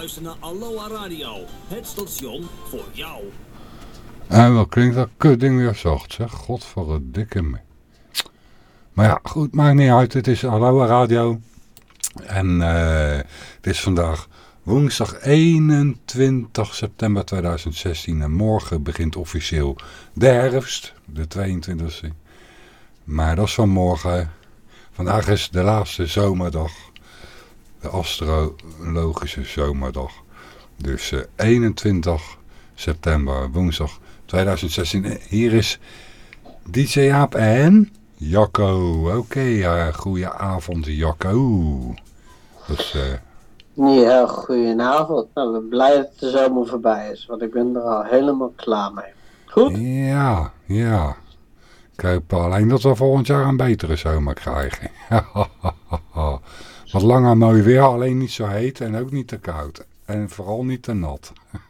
luistert naar Aloha Radio, het station voor jou. En wat klinkt dat kutding weer zacht, zeg. Godverdikke me. Maar ja, goed, maakt niet uit. Het is Aloha Radio. En eh, het is vandaag woensdag 21 september 2016. En morgen begint officieel de herfst, de 22e. Maar dat is van morgen. Vandaag is de laatste zomerdag. De astrologische zomerdag. Dus uh, 21 september, woensdag 2016. Hier is DJ Jaap en Jacco. Oké, okay, uh, goedenavond Jacco. Dus, uh... Ja, goedenavond. Nou, ik ben blij dat de zomer voorbij is, want ik ben er al helemaal klaar mee. Goed? Ja, ja. Ik hoop alleen dat we volgend jaar een betere zomer krijgen. Wat langer mooi weer, alleen niet zo heet en ook niet te koud. En vooral niet te nat.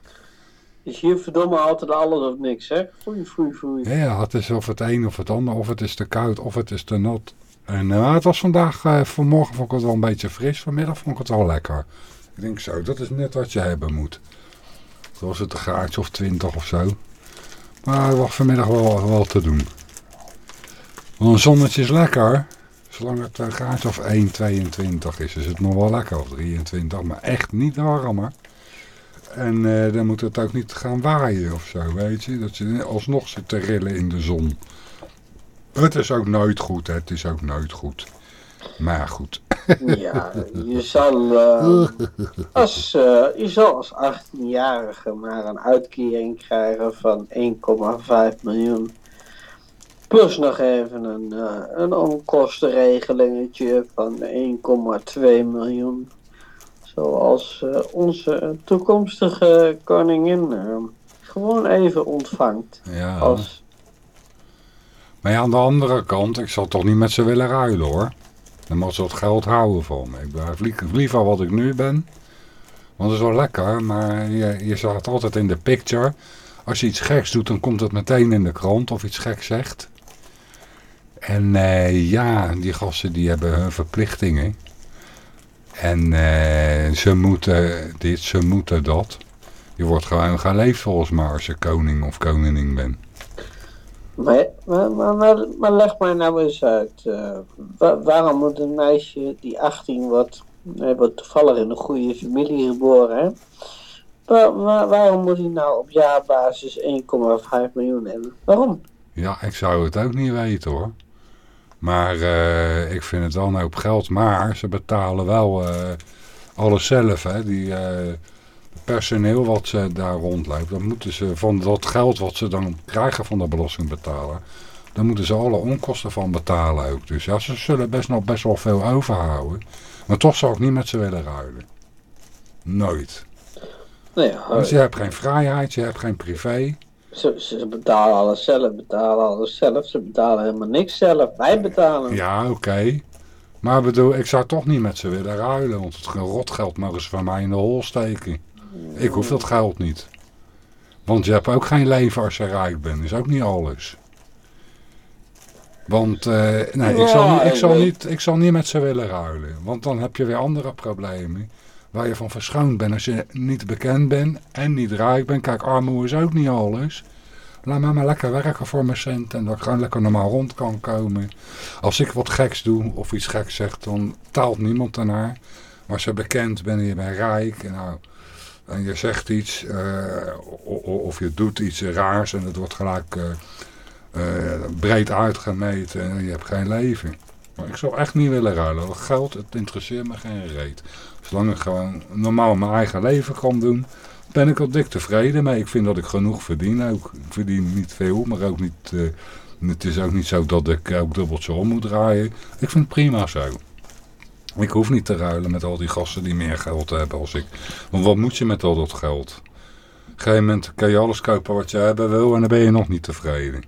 Is hier verdomme altijd alles of niks, hè? Foei, foei, foei. Ja, het is of het een of het ander, of het is te koud, of het is te nat. En uh, het was vandaag, uh, vanmorgen vond ik het wel een beetje fris, vanmiddag vond ik het wel lekker. Ik denk zo, dat is net wat je hebben moet. Toen was het een graadje of twintig of zo. Maar het was vanmiddag wel, wel te doen. Want een zonnetje is lekker. Zolang het een graadje of 1, 22 is, is het nog wel lekker. Of 23, maar echt niet warmer. En uh, dan moet het ook niet gaan waaien of zo, weet je. Dat je alsnog zit te rillen in de zon. Het is ook nooit goed, hè. Het is ook nooit goed. Maar goed. Ja, je zal, uh, als, je zal als 18-jarige maar een uitkering krijgen van 1,5 miljoen. Plus nog even een, uh, een onkostenregelingetje van 1,2 miljoen. Zoals uh, onze toekomstige koningin uh, gewoon even ontvangt. Ja. Als... Maar ja, aan de andere kant, ik zal toch niet met ze willen ruilen hoor. Dan moet ze wat geld houden van me. Ik blijf liever wat ik nu ben. Want het is wel lekker, maar je, je staat altijd in de picture. Als je iets geks doet, dan komt het meteen in de krant of iets geks zegt. En uh, ja, die gasten die hebben hun verplichtingen. En uh, ze moeten dit, ze moeten dat. Je wordt gewoon geleefd volgens mij als je koning of koningin bent. Maar, maar, maar, maar, leg mij nou eens uit. Uh, waar, waarom moet een meisje die 18 wordt, wordt toevallig in een goede familie geboren, hè? Waar, waar, waarom moet hij nou op jaarbasis 1,5 miljoen hebben? Waarom? Ja, ik zou het ook niet weten hoor. Maar uh, ik vind het wel een hoop geld. Maar ze betalen wel uh, alles zelf. Hè. Die uh, personeel wat ze daar rondloopt. Dan moeten ze van dat geld wat ze dan krijgen van de belastingbetaler. Dan moeten ze alle onkosten van betalen ook. Dus ja, ze zullen best nog best wel veel overhouden. Maar toch zou ik niet met ze willen ruilen. Nooit. Nou ja, Want je hebt geen vrijheid, je hebt geen privé. Ze, ze, betalen alles zelf, betalen alles zelf. Ze betalen helemaal niks zelf. Wij betalen. Ja, oké. Okay. Maar bedoel, ik zou toch niet met ze willen ruilen. Want het rotgeld mogen ze van mij in de hol steken. Ik hoef dat geld niet. Want je hebt ook geen leven als je rijk bent. is ook niet alles. Want uh, nee, ik, zal niet, ik, zal niet, ik zal niet met ze willen ruilen. Want dan heb je weer andere problemen waar je van verschoond bent als je niet bekend bent en niet rijk bent. Kijk, armoede is ook niet alles. Laat mij maar lekker werken voor mijn cent en dat ik gewoon lekker normaal rond kan komen. Als ik wat geks doe of iets geks zeg, dan taalt niemand daarnaar. Maar als je bekend bent en je bent rijk en, nou, en je zegt iets uh, of je doet iets raars en het wordt gelijk uh, uh, breed uitgemeten en je hebt geen leven. Maar ik zou echt niet willen ruilen. Geld, het interesseert me geen reet. Zolang ik gewoon normaal mijn eigen leven kan doen, ben ik al dik tevreden mee. Ik vind dat ik genoeg verdien ook. Ik verdien niet veel, maar ook niet... Uh, het is ook niet zo dat ik ook dubbeltje om moet draaien. Ik vind het prima zo. Ik hoef niet te ruilen met al die gasten die meer geld hebben als ik. Want wat moet je met al dat geld? Op een gegeven moment kan je alles kopen wat je hebben wil en dan ben je nog niet tevreden.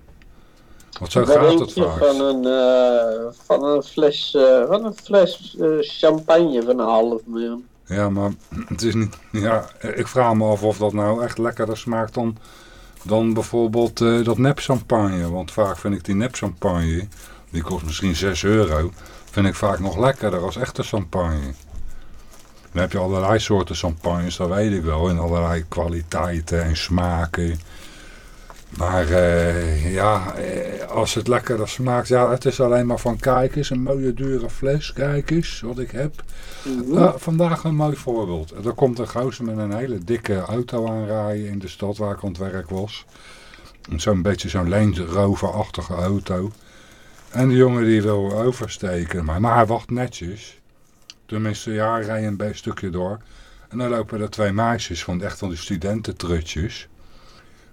Want zo gaat het vaak. Van een, uh, van een fles, uh, van een fles uh, champagne van een half miljoen. Ja, maar het is niet... Ja, ik vraag me af of dat nou echt lekkerder smaakt dan, dan bijvoorbeeld dat nep champagne. Want vaak vind ik die nep champagne, die kost misschien 6 euro, vind ik vaak nog lekkerder als echte champagne. Dan heb je allerlei soorten champagnes, dat weet ik wel. En allerlei kwaliteiten en smaken. Maar uh, ja, eh, als het lekkerder smaakt, ja, het is alleen maar van kijk eens, een mooie dure fles, kijk eens wat ik heb. Mm -hmm. uh, vandaag een mooi voorbeeld. Er komt een gozer met een hele dikke auto aanrijden in de stad waar ik aan het werk was. Zo'n beetje zo'n Range Rover-achtige auto. En de jongen die wil oversteken, maar, maar hij wacht netjes. Tenminste, ja, rijdt een stukje door. En dan lopen er twee meisjes van echt van die studententrutjes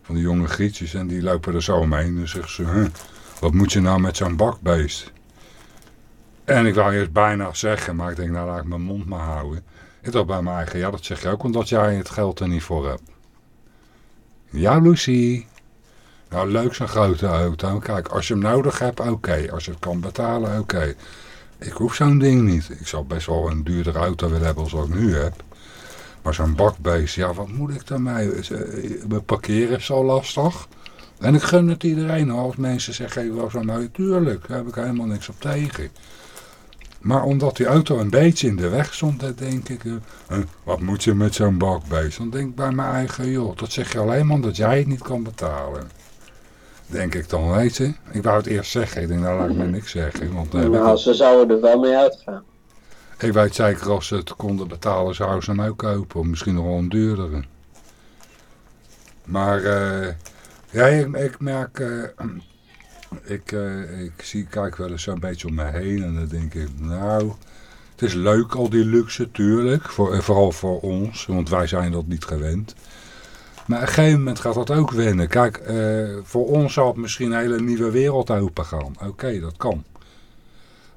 van die jonge grietjes en die lopen er zo omheen. En zeggen ze, wat moet je nou met zo'n bakbeest? En ik wou eerst bijna zeggen, maar ik denk, nou laat ik mijn mond maar houden. Ik dacht bij mijn eigen, ja dat zeg je ook omdat jij het geld er niet voor hebt. Ja Lucy. Nou leuk zo'n grote auto. Kijk, als je hem nodig hebt, oké. Als je het kan betalen, oké. Ik hoef zo'n ding niet. Ik zou best wel een duurdere auto willen hebben als ik nu heb. Maar zo'n bakbeest, ja, wat moet ik daarmee? We parkeren is zo lastig. En ik gun het iedereen. Als mensen zeggen, wel zo nou, tuurlijk, daar heb ik helemaal niks op tegen. Maar omdat die auto een beetje in de weg stond, dan denk ik, uh, wat moet je met zo'n bakbeest? Dan denk ik bij mijn eigen, joh, dat zeg je alleen maar omdat jij het niet kan betalen. Denk ik dan, weet je. Ik wou het eerst zeggen, ik denk, nou laat ik me niks zeggen. Want, nou, ze zouden er wel mee uitgaan. Ik weet zeker als ze het konden betalen zouden ze hem ook kopen. Misschien nog wel een duurdere. Maar uh, ja, ik, ik merk... Uh, ik, uh, ik zie, kijk wel eens zo'n beetje om me heen. En dan denk ik, nou... Het is leuk al die luxe, tuurlijk. Voor, vooral voor ons. Want wij zijn dat niet gewend. Maar op een gegeven moment gaat dat ook wennen. Kijk, voor ons zal het misschien een hele nieuwe wereld open gaan. Oké, dat kan.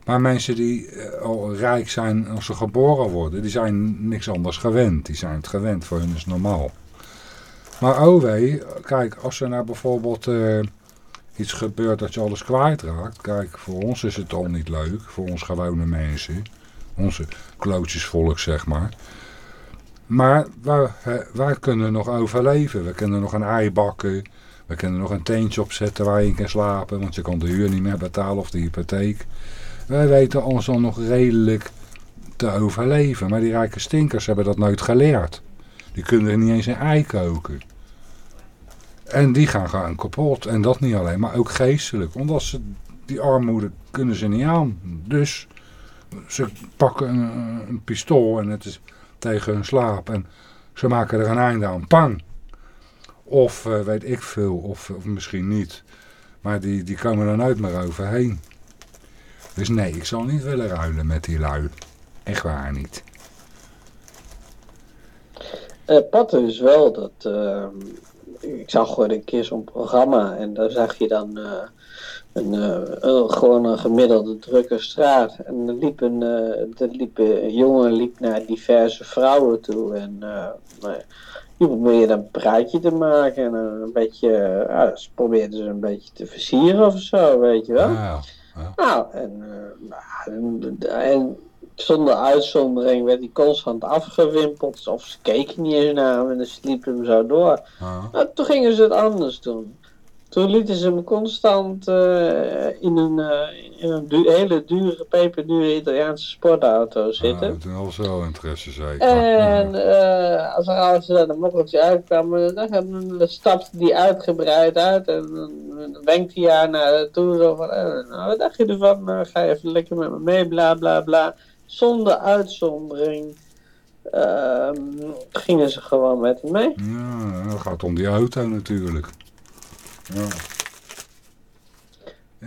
Maar mensen die al rijk zijn als ze geboren worden, die zijn niks anders gewend. Die zijn het gewend, voor hun is normaal. Maar oh wee, kijk, als er nou bijvoorbeeld uh, iets gebeurt dat je alles kwijtraakt. Kijk, voor ons is het al niet leuk, voor ons gewone mensen. Onze klootjesvolk, zeg maar. Maar wij, wij kunnen nog overleven. We kunnen nog een ei bakken. We kunnen nog een teentje opzetten waar je in kan slapen. Want je kan de huur niet meer betalen of de hypotheek. Wij weten ons al nog redelijk te overleven. Maar die rijke stinkers hebben dat nooit geleerd. Die kunnen niet eens een ei koken. En die gaan gewoon kapot. En dat niet alleen, maar ook geestelijk. Omdat ze die armoede kunnen ze niet aan. Dus ze pakken een, een pistool en het is tegen hun slaap. En ze maken er een einde aan. Pang! Of uh, weet ik veel, of, of misschien niet. Maar die, die komen er nooit meer overheen. Dus nee, ik zal niet willen ruilen met die lui. Echt waar niet. Uh, Pat is wel dat... Uh, ik zag gewoon een keer zo'n programma en daar zag je dan uh, een, gewoon een gemiddelde drukke straat. En er liep een, er liep een jongen liep naar diverse vrouwen toe en nou, die probeerde dan een praatje te maken en een beetje, ja, ze probeerden ze een beetje te versieren of zo, weet je wel. Ja. Ja. Nou, en, uh, en, zonder uitzondering werd hij constant afgewimpeld. Of ze keken niet eens naar hem en dan sliep hem zo door. Ja. Nou, toen gingen ze het anders doen. Toen lieten ze hem constant uh, in een, uh, in een du hele dure, peperdure Italiaanse sportauto zitten. Ja, toen al zo interesse zeker. En uh, als er als er een mokkeltje uitkwam, dan, stapte die uitgebreid uit en dan wenkte hij haar naartoe. Zo van, nou, wat dacht je ervan? ga even lekker met me mee, bla bla bla. Zonder uitzondering. Ehm, gingen ze gewoon met hem mee. Ja, dat gaat om die auto natuurlijk. Ja.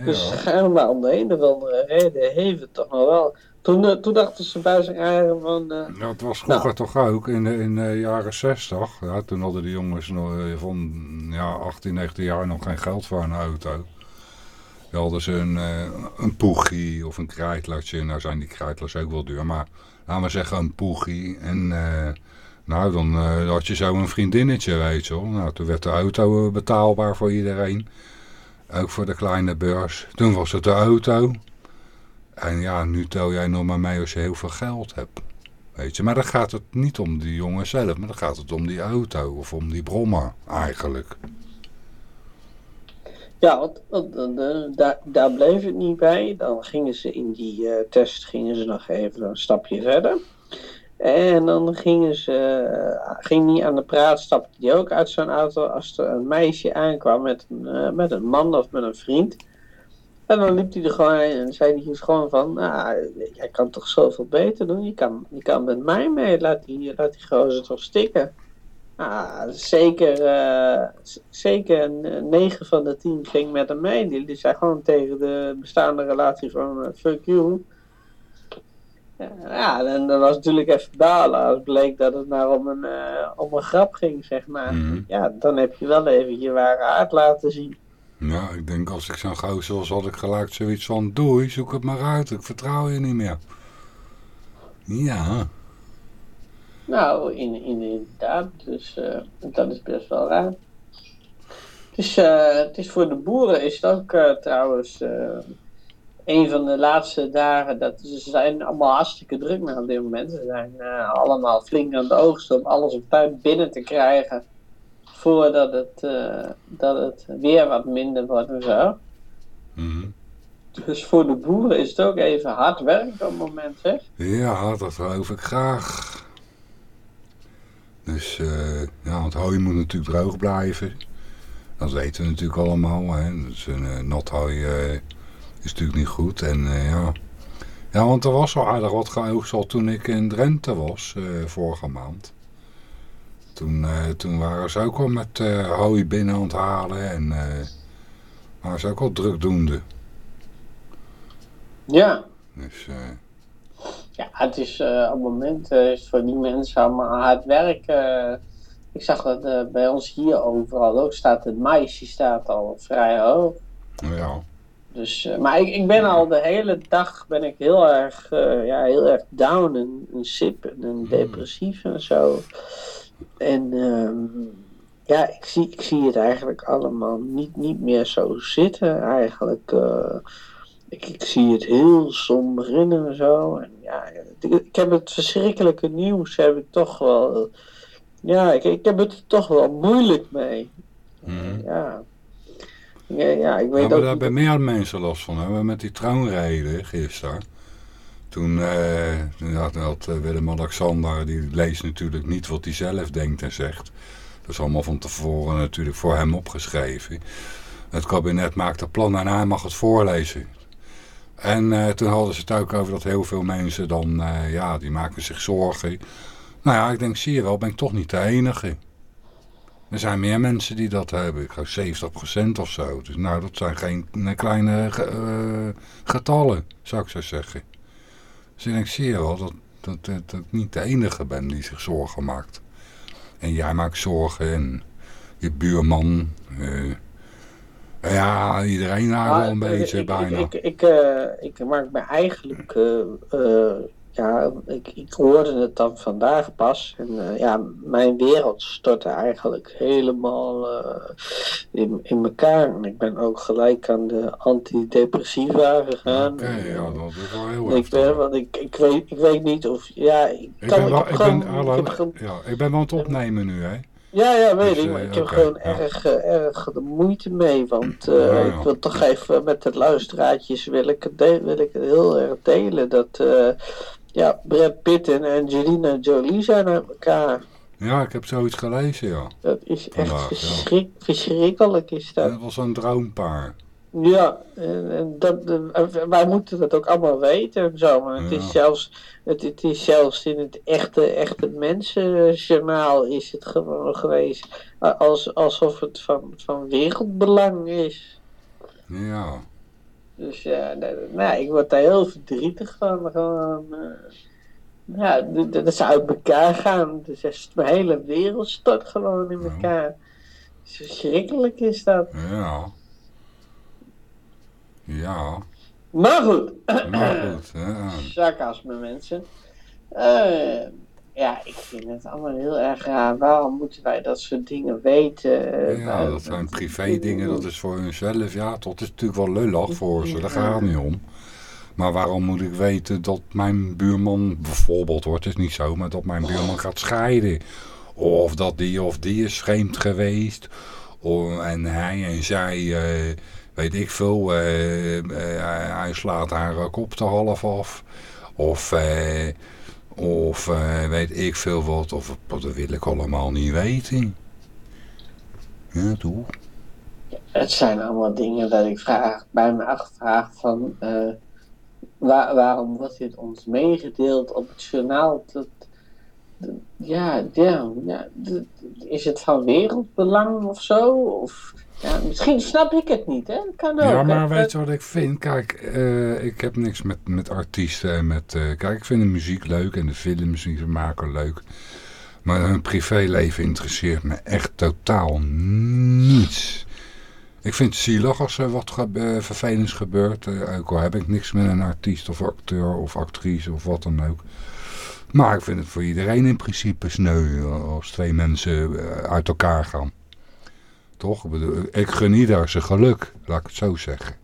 Dus schijnbaar om de een of andere reden heeft het toch nog wel. Toen, uh, toen dachten ze bij zich eigen van... Uh, ja, het was vroeger nou. toch ook, in de, in de jaren 60. Ja, toen hadden de jongens nog, van ja, 18, 19 jaar nog geen geld voor een auto. Dan hadden ze een, een poegie of een krijtlertje. Nou zijn die krijtlers ook wel duur, maar laten we zeggen een poegie. En... Nou, dan uh, had je zo een vriendinnetje, weet je wel. Nou, toen werd de auto betaalbaar voor iedereen. Ook voor de kleine beurs. Toen was het de auto. En ja, nu tel jij nog maar mee als je heel veel geld hebt. Weet je, maar dan gaat het niet om die jongen zelf, maar dan gaat het om die auto of om die brommer eigenlijk. Ja, want, uh, daar, bleef het niet bij. Dan gingen ze in die test gingen ze nog even een stapje verder. En dan gingen ze, ging hij aan de praat, stapte hij ook uit zo'n auto als er een meisje aankwam met een, met een man of met een vriend. En dan liep hij er gewoon heen en zei hij gewoon van, nou, jij kan toch zoveel beter doen, je kan, je kan met mij mee, laat die, laat die gozer toch stikken. Ah, zeker, uh, zeker 9 van de 10 ging met hem mee. Die, die zei gewoon tegen de bestaande relatie van uh, fuck you. Ja, en dat was natuurlijk even balen als bleek dat het nou om een, uh, om een grap ging, zeg maar. Mm. Ja, dan heb je wel even je ware aard laten zien. Ja, ik denk als ik zo'n gozer was, had ik gelijk zoiets van... Doei, zoek het maar uit, ik vertrouw je niet meer. Ja. Nou, in, in, inderdaad, dus uh, dat is best wel raar. Dus uh, het is voor de boeren is het ook trouwens een van de laatste dagen. Dat, ze zijn allemaal hartstikke druk met op dit moment. Ze zijn allemaal flink aan de oogst om alles op tijd binnen te krijgen voordat het, uh, dat het weer wat minder wordt en zo. Mm Dus voor de boeren is het ook even hard werk op het moment, zeg. Ja, dat geloof ik graag. Dus uh, ja, het hooi moet natuurlijk droog blijven. Dat weten we natuurlijk allemaal. Hè. Dus een nat hooi is natuurlijk niet goed. En ja... ja, want er was al aardig wat geoogst al toen ik in Drenthe was, vorige maand. Toen, uh, toen waren ze ook al met hooi binnen aan het halen en waren ze ook al drukdoende. Ja. Dus, ja, het is op het moment is voor die mensen allemaal hard werken. ik zag dat bij ons hier overal ook staat, het meisje staat al vrij hoog. Ja. Dus, maar ik, ik ben al de hele dag ben ik heel erg, ja, heel erg down en, en sip en, en depressief en zo. En um, ja, ik zie, ik zie het eigenlijk allemaal niet, niet meer zo zitten eigenlijk. Uh, ik, ik zie het heel somber in en zo. En ja, ik, ik, heb het verschrikkelijke nieuws, heb ik toch wel... Ja, ik, ik heb het er toch wel moeilijk mee. Mm. Ja. Ja, ja, ik weet hebben ook daar bij meer mensen last van hebben met die troonrijden gisteren. Toen uh, had, had Willem-Alexander, die leest natuurlijk niet wat hij zelf denkt en zegt. Dat is allemaal van tevoren natuurlijk voor hem opgeschreven. Het kabinet maakt een plan en hij mag het voorlezen. En uh, toen hadden ze het ook over dat heel veel mensen dan, uh, ja, die maken zich zorgen. Nou ja, ik denk, zie je wel, ben ik toch niet de enige. Er zijn meer mensen die dat hebben. Ik geloof 70% of zo. Dus nou, dat zijn geen kleine uh, getallen, zou ik zo zeggen. Dus ik zie je wel dat, dat, dat, dat ik niet de enige ben die zich zorgen maakt. En jij maakt zorgen en je buurman. Uh, ja, iedereen daar wel een beetje bijna. Ik, ik, ik, uh, ik, maak me eigenlijk ja, ik, ik hoorde het dan vandaag pas. En uh, ja, mijn wereld stortte eigenlijk helemaal uh, in, in elkaar. En ik ben ook gelijk aan de antidepressiva gegaan. Oké, okay, ja, dat is wel heel ik ben, want ik, ik, weet, ik weet niet of... Ja, ik, ik kan ben, wel, ik, ik, gewoon, ben, ik, heb, ja, ik ben wel aan het opnemen nu, hè. Ja, ja, weet Dus, ik. Maar eh, ik heb gewoon ja. erg, eh, erg de moeite mee. Want eh, Ja, ja. ik wil toch even met de luisteraartjes wil ik het, wil ik het heel erg delen. Dat eh, ja, Brad Pitt en Angelina Jolie zijn uit elkaar. Ja, ik heb zoiets gelezen, ja. Dat is echt ja. verschrikkelijk is dat. Dat was een droompaar. Ja, en, en dat, en wij moeten dat ook allemaal weten en zo. Maar het, Ja. is zelfs, het, het is zelfs in het echte, echte mensenjournaal is het gewoon geweest. eh, Als, alsof het van, van wereldbelang is. Ja. Dus ja, nou, ik word daar heel verdrietig van. Gewoon, eh, ja, dat ze uit elkaar gaan. Dus echt, mijn hele wereld stort gewoon in elkaar. Verschrikkelijk is dat. Ja. Ja. Maar goed. Maar goed, ja. sarcasme mensen. Eh, ja, ik vind het allemaal heel erg raar. Waarom moeten wij dat soort dingen weten? Ja, nou, dat zijn privé dingen, dat is voor hunzelf. Ja, dat is natuurlijk wel lullig voor ze, daar gaat het niet om. Maar waarom moet ik weten dat mijn buurman, bijvoorbeeld hoor, het is niet zo, maar dat mijn buurman gaat scheiden. Of dat die of die is vreemd geweest. Of, en hij en zij, eh, weet ik veel, eh, eh, hij- slaat haar kop te half af. Of, eh, Of uh, weet ik veel wat. Of dat wil ik allemaal niet weten. Ja, toch? Het zijn allemaal dingen dat ik vraag, bij me afvraag van... Uh, waar, waarom wordt dit ons meegedeeld op het journaal? Dat, ja, ja, ja, is het van wereldbelang of zo? Of, ja, misschien snap ik het niet, hè? Kan ook, ja, maar weet je wat ik vind? Kijk, uh, ik heb niks met, met artiesten en met... Uh, kijk, ik vind de muziek leuk en de films die ze maken leuk. Maar hun privéleven interesseert me echt totaal niets. Ik vind het zielig als er wat ge vervelends gebeurt. Uh, ook al heb ik niks met een artiest of acteur of actrice of wat dan ook. Maar ik vind het voor iedereen in principe sneu als twee mensen uit elkaar gaan. Toch? Ik, bedoel, ik geniet daar zijn geluk, laat ik het zo zeggen.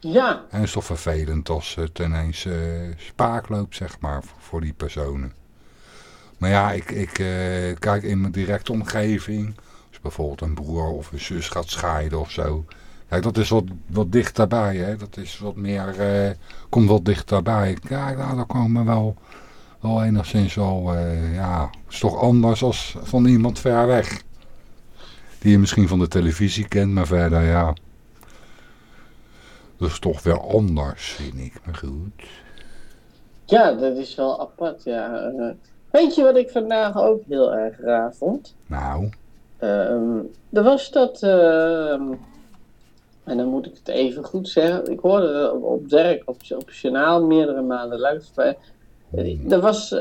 Ja. En het is toch vervelend als het ineens uh, spaak loopt, zeg maar, voor die personen. Maar ja, ik, ik uh, kijk in mijn directe omgeving, als bijvoorbeeld een broer of een zus gaat scheiden of zo. Kijk, dat is wat, wat dichterbij, hè. Dat is wat meer, uh, komt wat dichterbij. Kijk, nou, daar komen wel, wel enigszins wel, ja, is toch anders als van iemand ver weg. Die je misschien van de televisie kent, maar verder ja. Dat is toch weer anders, vind ik. Maar goed. Ja, dat is wel apart, ja. Uh, weet je wat ik vandaag ook heel erg raar vond? Nou? Um, er was dat... Uh, en dan moet ik het even goed zeggen. Ik hoorde op, op Dirk, op, op journaal, meerdere maanden luisteren. Er was...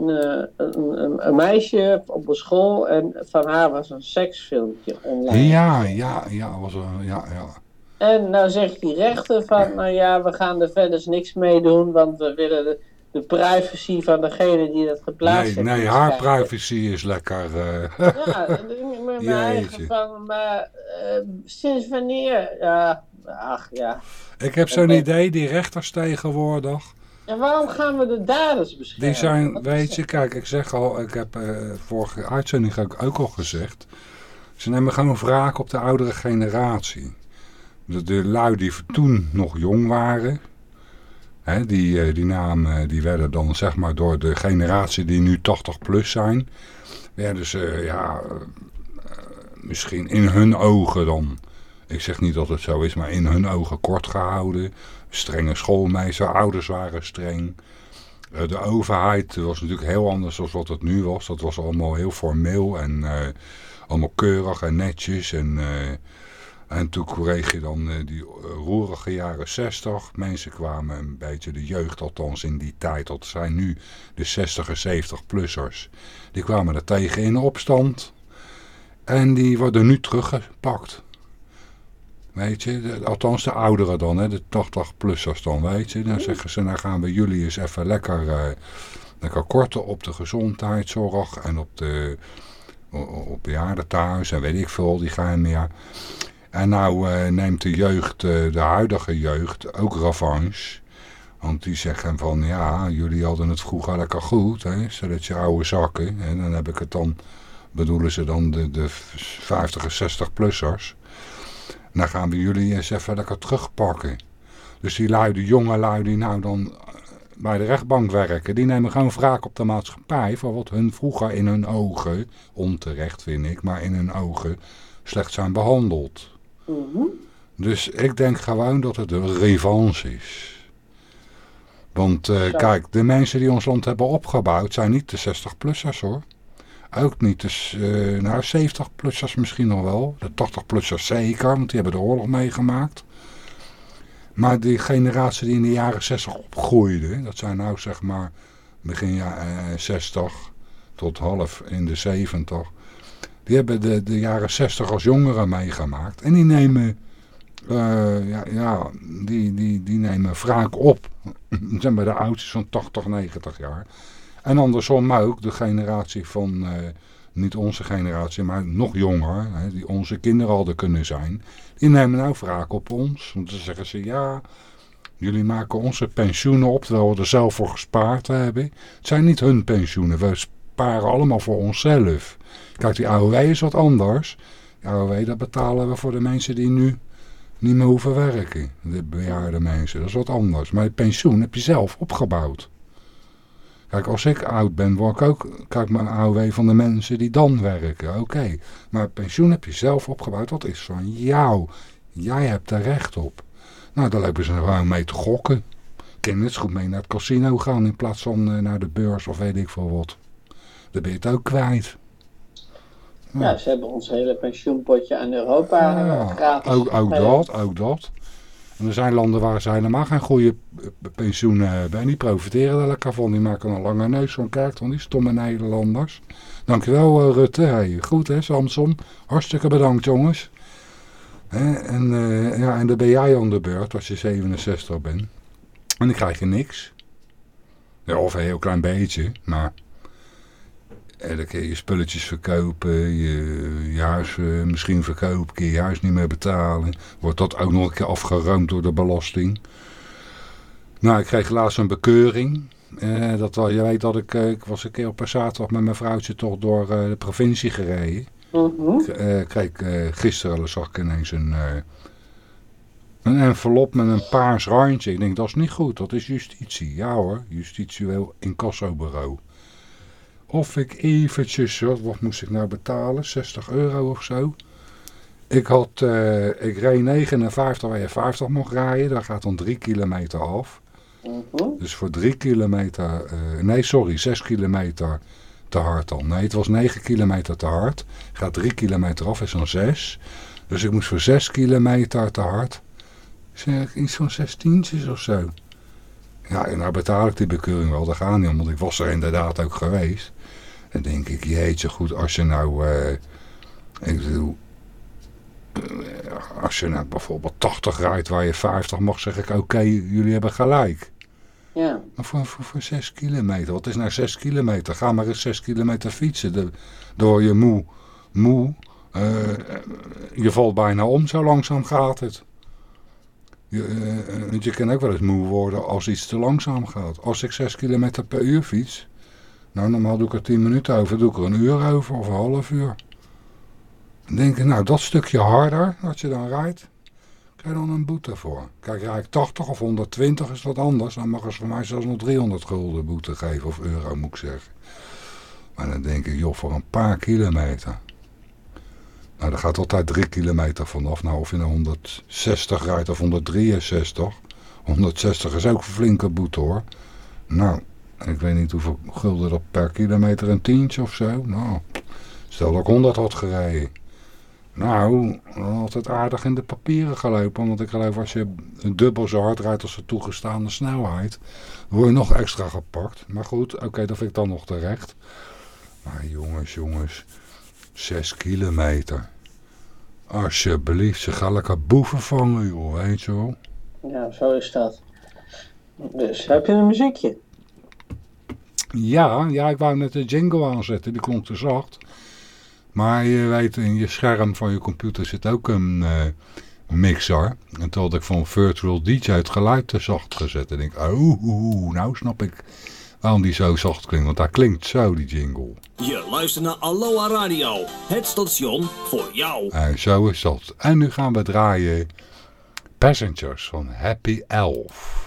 Uh, een, een, een, meisje op een school en van haar was een seksfilmpje online. Ja, ja, ja, was een, ja, ja. En nou zegt die rechter van, nou ja, we gaan er verder niks mee doen, want we willen de, de privacy van degene die dat geplaatst nee, heeft. Nee, haar privacy is lekker... Uh... Ja, met mijn eigen van, maar uh, sinds wanneer? Ja, ach ja. Ik heb zo'n idee, die rechters tegenwoordig en waarom gaan we de daders beschermen? Die zijn, weet je, kijk, ik zeg al, ik heb uh, vorige uitzending ook, ook al gezegd. Ze nemen gewoon wraak op de oudere generatie. De, de lui die toen nog jong waren, hè, die, die namen, die werden dan zeg maar door de generatie die nu 80 plus zijn, werden ze, ja, misschien in hun ogen dan, ik zeg niet dat het zo is, maar in hun ogen kort gehouden strenge schoolmeester, ouders waren streng. Uh, de overheid was natuurlijk heel anders dan wat het nu was. Dat was allemaal heel formeel en uh, allemaal keurig en netjes. En, uh, en toen kreeg je dan die roerige jaren 60. Mensen kwamen een beetje, de jeugd althans in die tijd, dat zijn nu de 60 en 70-plussers. Die kwamen er tegen in opstand. En die worden nu teruggepakt. Weet je, de, althans de ouderen dan, hè, de 80-plussers dan, weet je. Dan zeggen ze, nou gaan we jullie eens even lekker, uh, lekker korten op de gezondheidszorg en op de op bejaardentehuis en weet ik veel, die gaan meer. En nou uh, neemt de jeugd, uh, de huidige jeugd, ook revanche. Want die zeggen van, ja, jullie hadden het vroeger lekker goed, hè, zodat je oude zakken. En dan heb ik het dan, bedoelen ze dan de, de 50 en 60-plussers. Dan gaan we jullie eens even lekker terugpakken. Dus die lui, de jonge lui die nou dan bij de rechtbank werken, die nemen gewoon wraak op de maatschappij voor wat hun vroeger in hun ogen, onterecht vind ik, maar in hun ogen slecht zijn behandeld. Mm -hmm. Dus ik denk gewoon dat het een revanche is. Want uh, kijk, de mensen die ons land hebben opgebouwd zijn niet de 60-plussers hoor. Ook niet. Dus, uh, nou, 70-plussers misschien nog wel. De 80-plussers zeker, want die hebben de oorlog meegemaakt. Maar die generatie die in de jaren 60 opgroeide, dat zijn nou zeg maar begin jaren 60 tot half in de 70. Die hebben de, de jaren 60 als jongeren meegemaakt. En die nemen, uh, ja, ja, die, die, die nemen wraak op. zijn bij de oudjes van 80, 90 jaar. En andersom ook de generatie van, uh, niet onze generatie, maar nog jonger, hè, die onze kinderen hadden kunnen zijn. Die nemen nou wraak op ons. Want dan zeggen ze, ja, jullie maken onze pensioenen op, terwijl we er zelf voor gespaard hebben. Het zijn niet hun pensioenen, we sparen allemaal voor onszelf. Kijk, die AOW is wat anders. Die AOW, dat betalen we voor de mensen die nu niet meer hoeven werken. De bejaarde mensen, dat is wat anders. Maar het pensioen heb je zelf opgebouwd. Kijk, als ik oud ben, word ik ook, kijk mijn AOW van de mensen die dan werken. Oké, maar pensioen heb je zelf opgebouwd, dat is van jou. Jij hebt er recht op. Nou, daar lopen ze gewoon mee te gokken. Kunnen het goed mee naar het casino gaan in plaats van eh, naar de beurs of weet ik veel wat. Dan ben je het ook kwijt. Ja, ze hebben ons hele pensioenpotje aan Europa ja, gratis ook, ook dat, ook dat. En er zijn landen waar ze helemaal geen goede pensioenen hebben. En die profiteren er lekker van. Die maken een lange neus van kijk van die stomme Nederlanders. Dankjewel uh, Rutte. Hey, goed hè Samson. Hartstikke bedankt jongens. en, uh, ja, en dan ben jij aan de beurt als je 67 bent. En dan krijg je niks. Ja, of een heel klein beetje. Maar en dan kun je je spulletjes verkopen, je, je huis uh, misschien verkopen, kun je je huis niet meer betalen. Wordt dat ook nog een keer afgeroomd door de belasting. Nou, ik kreeg laatst een bekeuring. Uh, dat je weet dat ik, uh, ik was een keer op een zaterdag met mijn vrouwtje toch door de provincie gereden. Mm -hmm. kreeg, gisteren zag ik ineens een, een envelop met een paars randje. Ik denk, dat is niet goed, dat is justitie. Ja hoor, justitieel incassobureau. Of ik eventjes, wat, wat moest ik nou betalen? 60 euro of zo. Ik had, uh, ik reed 59 waar je 50 mocht rijden. Daar gaat dan 3 kilometer af. Mhm. Dus voor 3 kilometer, uh, nee sorry, 6 kilometer te hard dan. Nee, het was 9 kilometer te hard. Gaat 3 kilometer af, is dan 6. Dus ik moest voor 6 kilometer te hard. Zeg iets van 16 of zo. Ja, en nou betaal ik die bekeuring wel, daar gaan niet om, want ik was er inderdaad ook geweest. Dan denk ik, jeetje goed, als je nou... Uh, ik bedoel, uh, als je nou bijvoorbeeld 80 rijdt waar je 50 mag, zeg ik, oké, jullie hebben gelijk. Ja. Maar voor, voor, voor 6 kilometer, wat is nou 6 kilometer? Ga maar eens 6 kilometer fietsen. Door je moe, moe, uh, je valt bijna om, zo langzaam gaat het. Je, uh, je kan ook wel eens moe worden als iets te langzaam gaat. Als ik 6 kilometer per uur fiets, nou, normaal doe ik er 10 minuten over, doe ik er een uur over of een half uur. Dan denk ik, nou, dat stukje harder, wat je dan rijdt, krijg je dan een boete voor. Kijk, rijd ik 80 of 120 is dat anders, dan mag ze voor mij zelfs nog 300 gulden boete geven, of euro moet ik zeggen. Maar dan denk ik, joh, voor een paar kilometer. Nou, er gaat altijd 3 kilometer vanaf. Nou, of je nou 160 rijdt of 163. 160 is ook een flinke boete hoor. Nou, ik weet niet hoeveel gulden dat per kilometer een tientje of zo. Nou, stel dat ik 100 had gereden. Nou, het aardig in de papieren gelopen. Want ik geloof als je dubbel zo hard rijdt als de toegestaande snelheid. Word je nog extra gepakt. Maar goed, oké, dat vind ik dan nog terecht. Maar jongens, jongens. 6 kilometer. Alsjeblieft, ze gaan lekker boeven vangen, joh, weet je wel. Ja, zo is dat. Dus, heb je een muziekje? Ja, ja, ik wou net de jingle aanzetten, die klonk te zacht. Maar je weet, in je scherm van je computer zit ook een uh, mixer. En toen had ik van Virtual DJ het geluid te zacht gezet. En ik denk, oh, nou snap ik waarom die zo zacht klinkt. Want daar klinkt zo, die jingle. Je luistert naar Aloha Radio, het station voor jou. En zo is dat. En nu gaan we draaien Passengers van Happy Elf.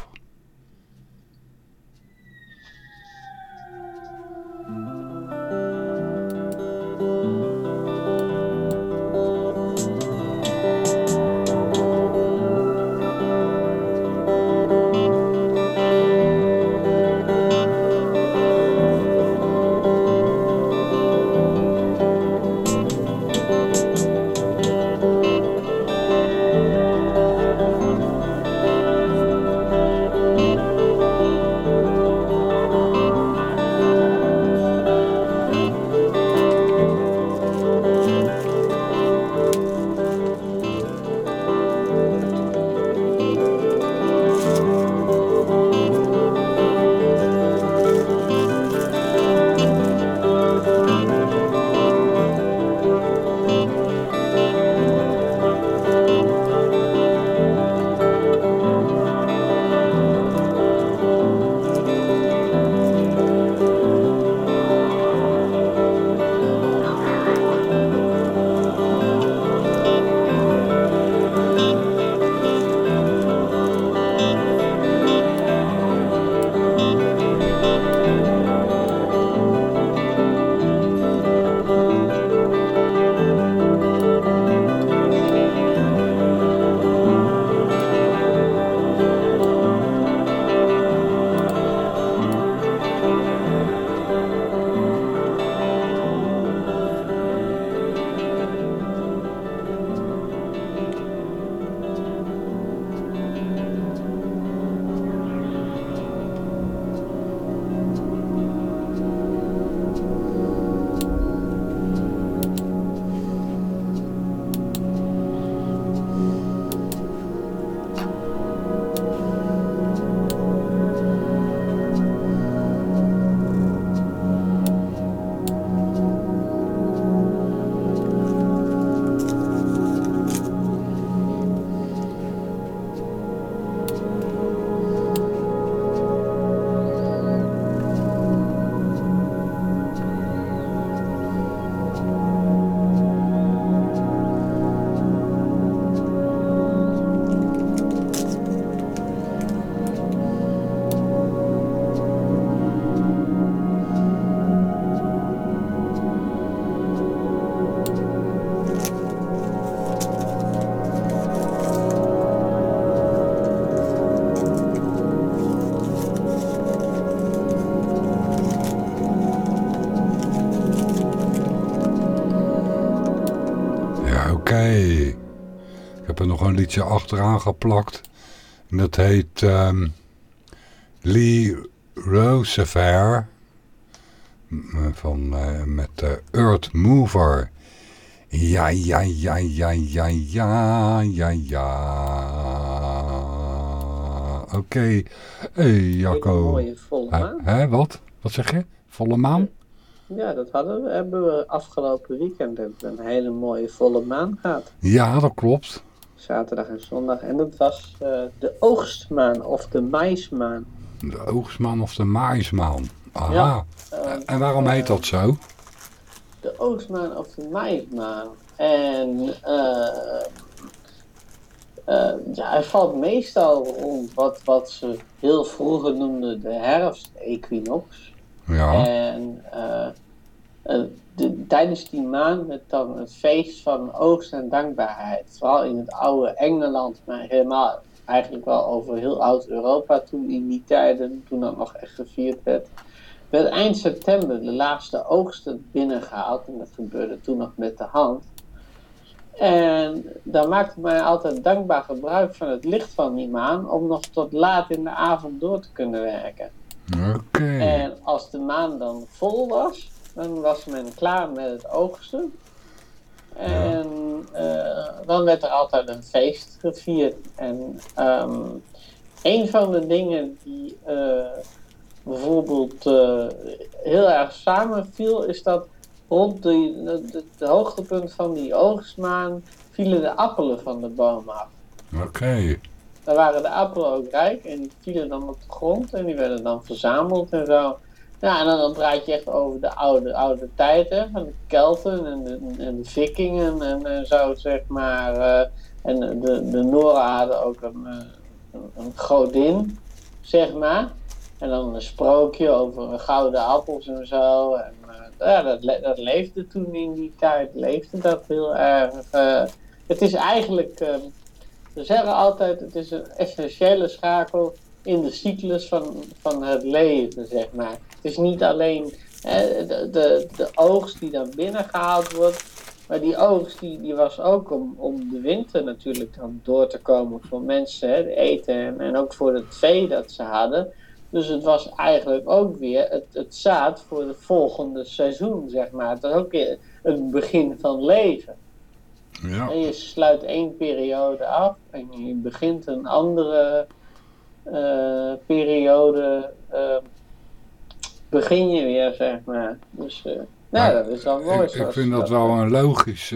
Achteraan geplakt. Dat heet um, Lee Rosevear van, uh, met uh, Earth Mover. Ja, ja, ja, ja, ja, ja, ja, ja. Oké. Okay. Hey, Jacco. Een mooie volle maan. Hè, wat? Wat zeg je? Volle maan? Ja, dat hadden we, hebben we afgelopen weekend een hele mooie volle maan gehad. Ja, dat klopt. Zaterdag en zondag. En dat was uh, de oogstmaan of de maismaan. De oogstmaan of de maismaan. Aha. Ja, uh, en waarom heet dat zo? De oogstmaan of de maismaan. En uh, ja, hij valt meestal rond wat, wat ze heel vroeger noemden de herfstequinox. Ja. En de, tijdens die maand met dan het feest van oogst en dankbaarheid. Vooral in het oude Engeland, maar helemaal eigenlijk wel over heel oud Europa toen in die tijden, toen dat nog echt gevierd werd. Werd eind september de laatste oogsten binnengehaald en dat gebeurde toen nog met de hand. En dan maakte mij altijd dankbaar gebruik van het licht van die maan om nog tot laat in de avond door te kunnen werken. Oké. En als de maan dan vol was, dan was men klaar met het oogsten. En uh, dan werd er altijd een feest gevierd. En um, een van de dingen die uh, bijvoorbeeld uh, heel erg samenviel, is dat rond de, hoogtepunt van die oogstmaan vielen de appelen van de boom af. Oké. Okay. Dan waren de appelen ook rijk en die vielen dan op de grond en die werden dan verzameld en zo. Ja, en dan, dan praat je echt over de oude, oude tijden van de Kelten en de, en de Vikingen en, en, zo, zeg maar. Uh, en de, de Noren hadden ook een, een, een, godin, zeg maar. En dan een sprookje over gouden appels en zo. En ja, dat, dat leefde toen in die tijd, leefde dat heel erg. Het is eigenlijk, ze zeggen altijd, het is een essentiële schakel in de cyclus van, van het leven, zeg maar. Het is niet alleen de, de, de oogst die dan binnengehaald wordt, maar die oogst die, die was ook om, om de winter natuurlijk dan door te komen voor mensen, hè, eten en, en ook voor het vee dat ze hadden. Dus het was eigenlijk ook weer het, het zaad voor het volgende seizoen, zeg maar. Het was ook weer het begin van leven. Ja. En je sluit één periode af en je begint een andere periode uh, begin je weer, zeg maar. Dus uh, nou, dat is wel mooi. Ik, ik vind dat, wel een logisch,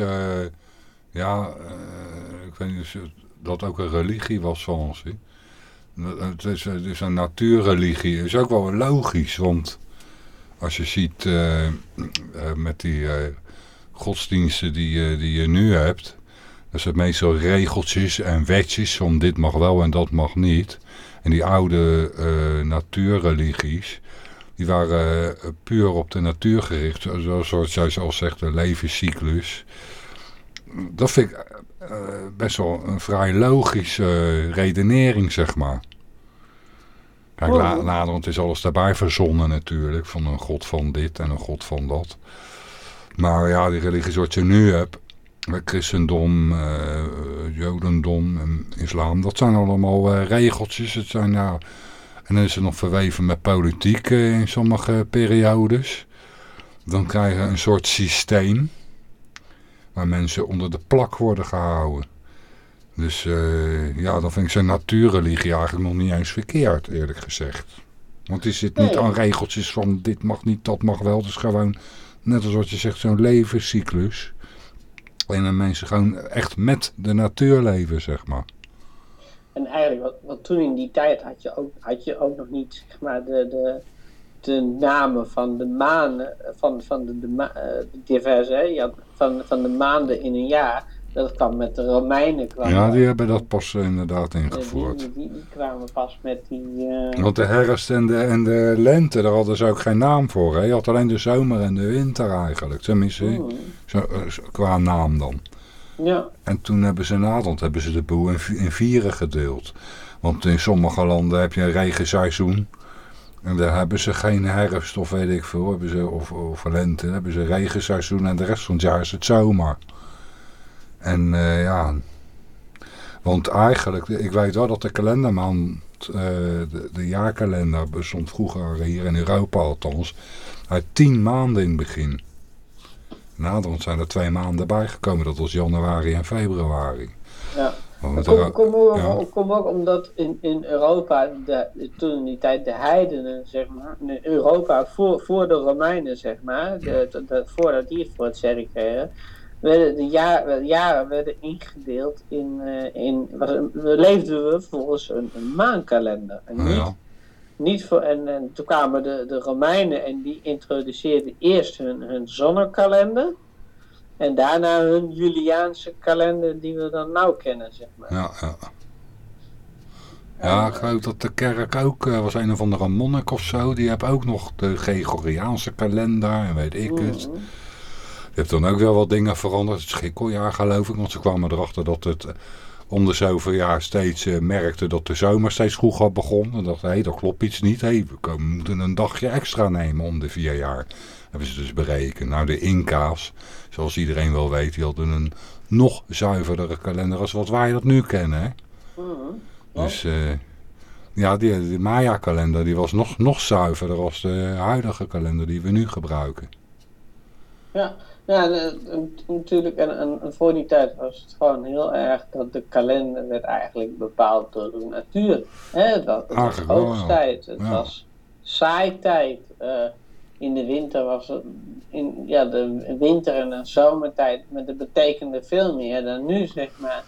ja, ik weet niet of dat ook een religie was van ons. Het is, het is een natuurreligie, het is ook wel logisch, want als je ziet met die godsdiensten die, die je nu hebt, dat zijn meestal regeltjes en wetjes van dit mag wel en dat mag niet. En die oude uh, natuurreligies, die waren uh, puur op de natuur gericht. Zoals jij al zegt, de levenscyclus. Dat vind ik uh, best wel een vrij logische redenering, zeg maar. Kijk, la later, want het is alles daarbij verzonnen natuurlijk. Van een god van dit en een god van dat. Maar ja, die religies wat je nu hebt, christendom, uh, jodendom en islam, dat zijn allemaal uh, regeltjes. Het zijn, ja, en dan is het nog verweven met politiek in sommige periodes. Dan krijg je een soort systeem waar mensen onder de plak worden gehouden. Dus ja, dan vind ik zijn natuurreligie eigenlijk nog niet eens verkeerd, eerlijk gezegd. Want die zit niet aan regeltjes van dit mag niet, dat mag wel. Het is gewoon, net als wat je zegt, zo'n levenscyclus. En mensen gewoon echt met de natuur leven, zeg maar. En eigenlijk, wat, toen in die tijd had je ook, had je ook nog niet, zeg maar, de, de, de namen van de maanden, van, van de, de, uh, diverse? Je had van, van de maanden in een jaar. Dat kwam met de Romeinen. Kwam ja, die hebben dat pas uh, inderdaad ingevoerd. Die, die, die, kwamen pas met die... Uh... Want de herfst en de, en de lente, daar hadden ze ook geen naam voor. Hè? Je had alleen de zomer en de winter eigenlijk. Tenminste, mm. zo, uh, qua naam dan. Ja. En toen hebben ze naderhand hebben ze de boel in, in vieren gedeeld. Want in sommige landen heb je een regenseizoen. En daar hebben ze geen herfst of weet ik veel. Hebben ze, of, of lente. Hebben ze regenseizoen en de rest van het jaar is het zomer. En uh, ja, Want eigenlijk, ik weet wel dat de kalenderman, uh, de, de, jaarkalender bestond vroeger hier in Europa althans, uit tien maanden in het begin. Nou, dan zijn er twee maanden bijgekomen, dat was januari en februari. Ja. Kom, kom, ook, ja. kom, ook omdat in, in Europa, de, toen in die tijd de heidenen, zeg maar, in Europa voor, voor de Romeinen, zeg maar, de, de, voordat die het voor het zeggen kregen, werden de jaren, jaren werden ingedeeld in, uh, in was, leefden we volgens een, een maankalender. En niet, niet voor, en, en toen kwamen de, de Romeinen en die introduceerden eerst hun, hun zonnekalender. En daarna hun Juliaanse kalender die we dan nou kennen, zeg maar. Ja, ja. Ja, ik geloof dat de kerk ook, uh, was een of andere monnik of zo, die heeft ook nog de Gregoriaanse kalender en weet ik het. Mm Je hebt dan ook wel wat dingen veranderd, het schikkeljaar geloof ik, want ze kwamen erachter dat het eh, om de zoveel jaar steeds uh, merkte dat de zomer steeds vroeger begon. En dachten, hé, hey, dat klopt iets niet, hey, we moeten een dagje extra nemen om de vier jaar. Hebben ze dus berekend. Nou, de Inca's, zoals iedereen wel weet, die hadden een nog zuiverdere kalender als wat wij dat nu kennen. Hè? Mm-hmm. Dus uh, ja, die, de Maya-kalender die was nog, nog zuiverder als de huidige kalender die we nu gebruiken. Ja, ja natuurlijk. En, en, voor die tijd was het gewoon heel erg dat de kalender werd eigenlijk bepaald door de natuur. Hè? Het was, het was oogsttijd, het was saaitijd. Uh, in de winter was het, in ja, de winter en de zomertijd, met dat betekende veel meer dan nu, zeg maar.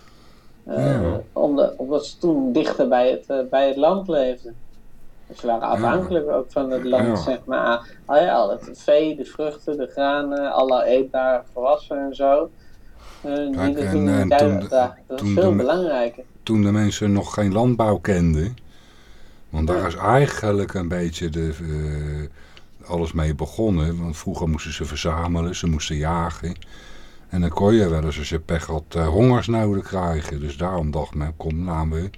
Uh, omdat, ze toen dichter bij het, uh, bij het land leefden. Dus ze waren afhankelijk ook van het land, zeg maar. Al, ja, al het vee, de vruchten, de granen, alle eetbare gewassen en zo. Uh, Kijk, die toen, en, toen, dat was veel de, belangrijker. Toen de mensen nog geen landbouw kenden, want daar is eigenlijk een beetje de alles mee begonnen. Want vroeger moesten ze verzamelen, ze moesten jagen. En dan kon je wel eens als je pech had uh, hongersnoden krijgen. Dus daarom dacht men, kom laten we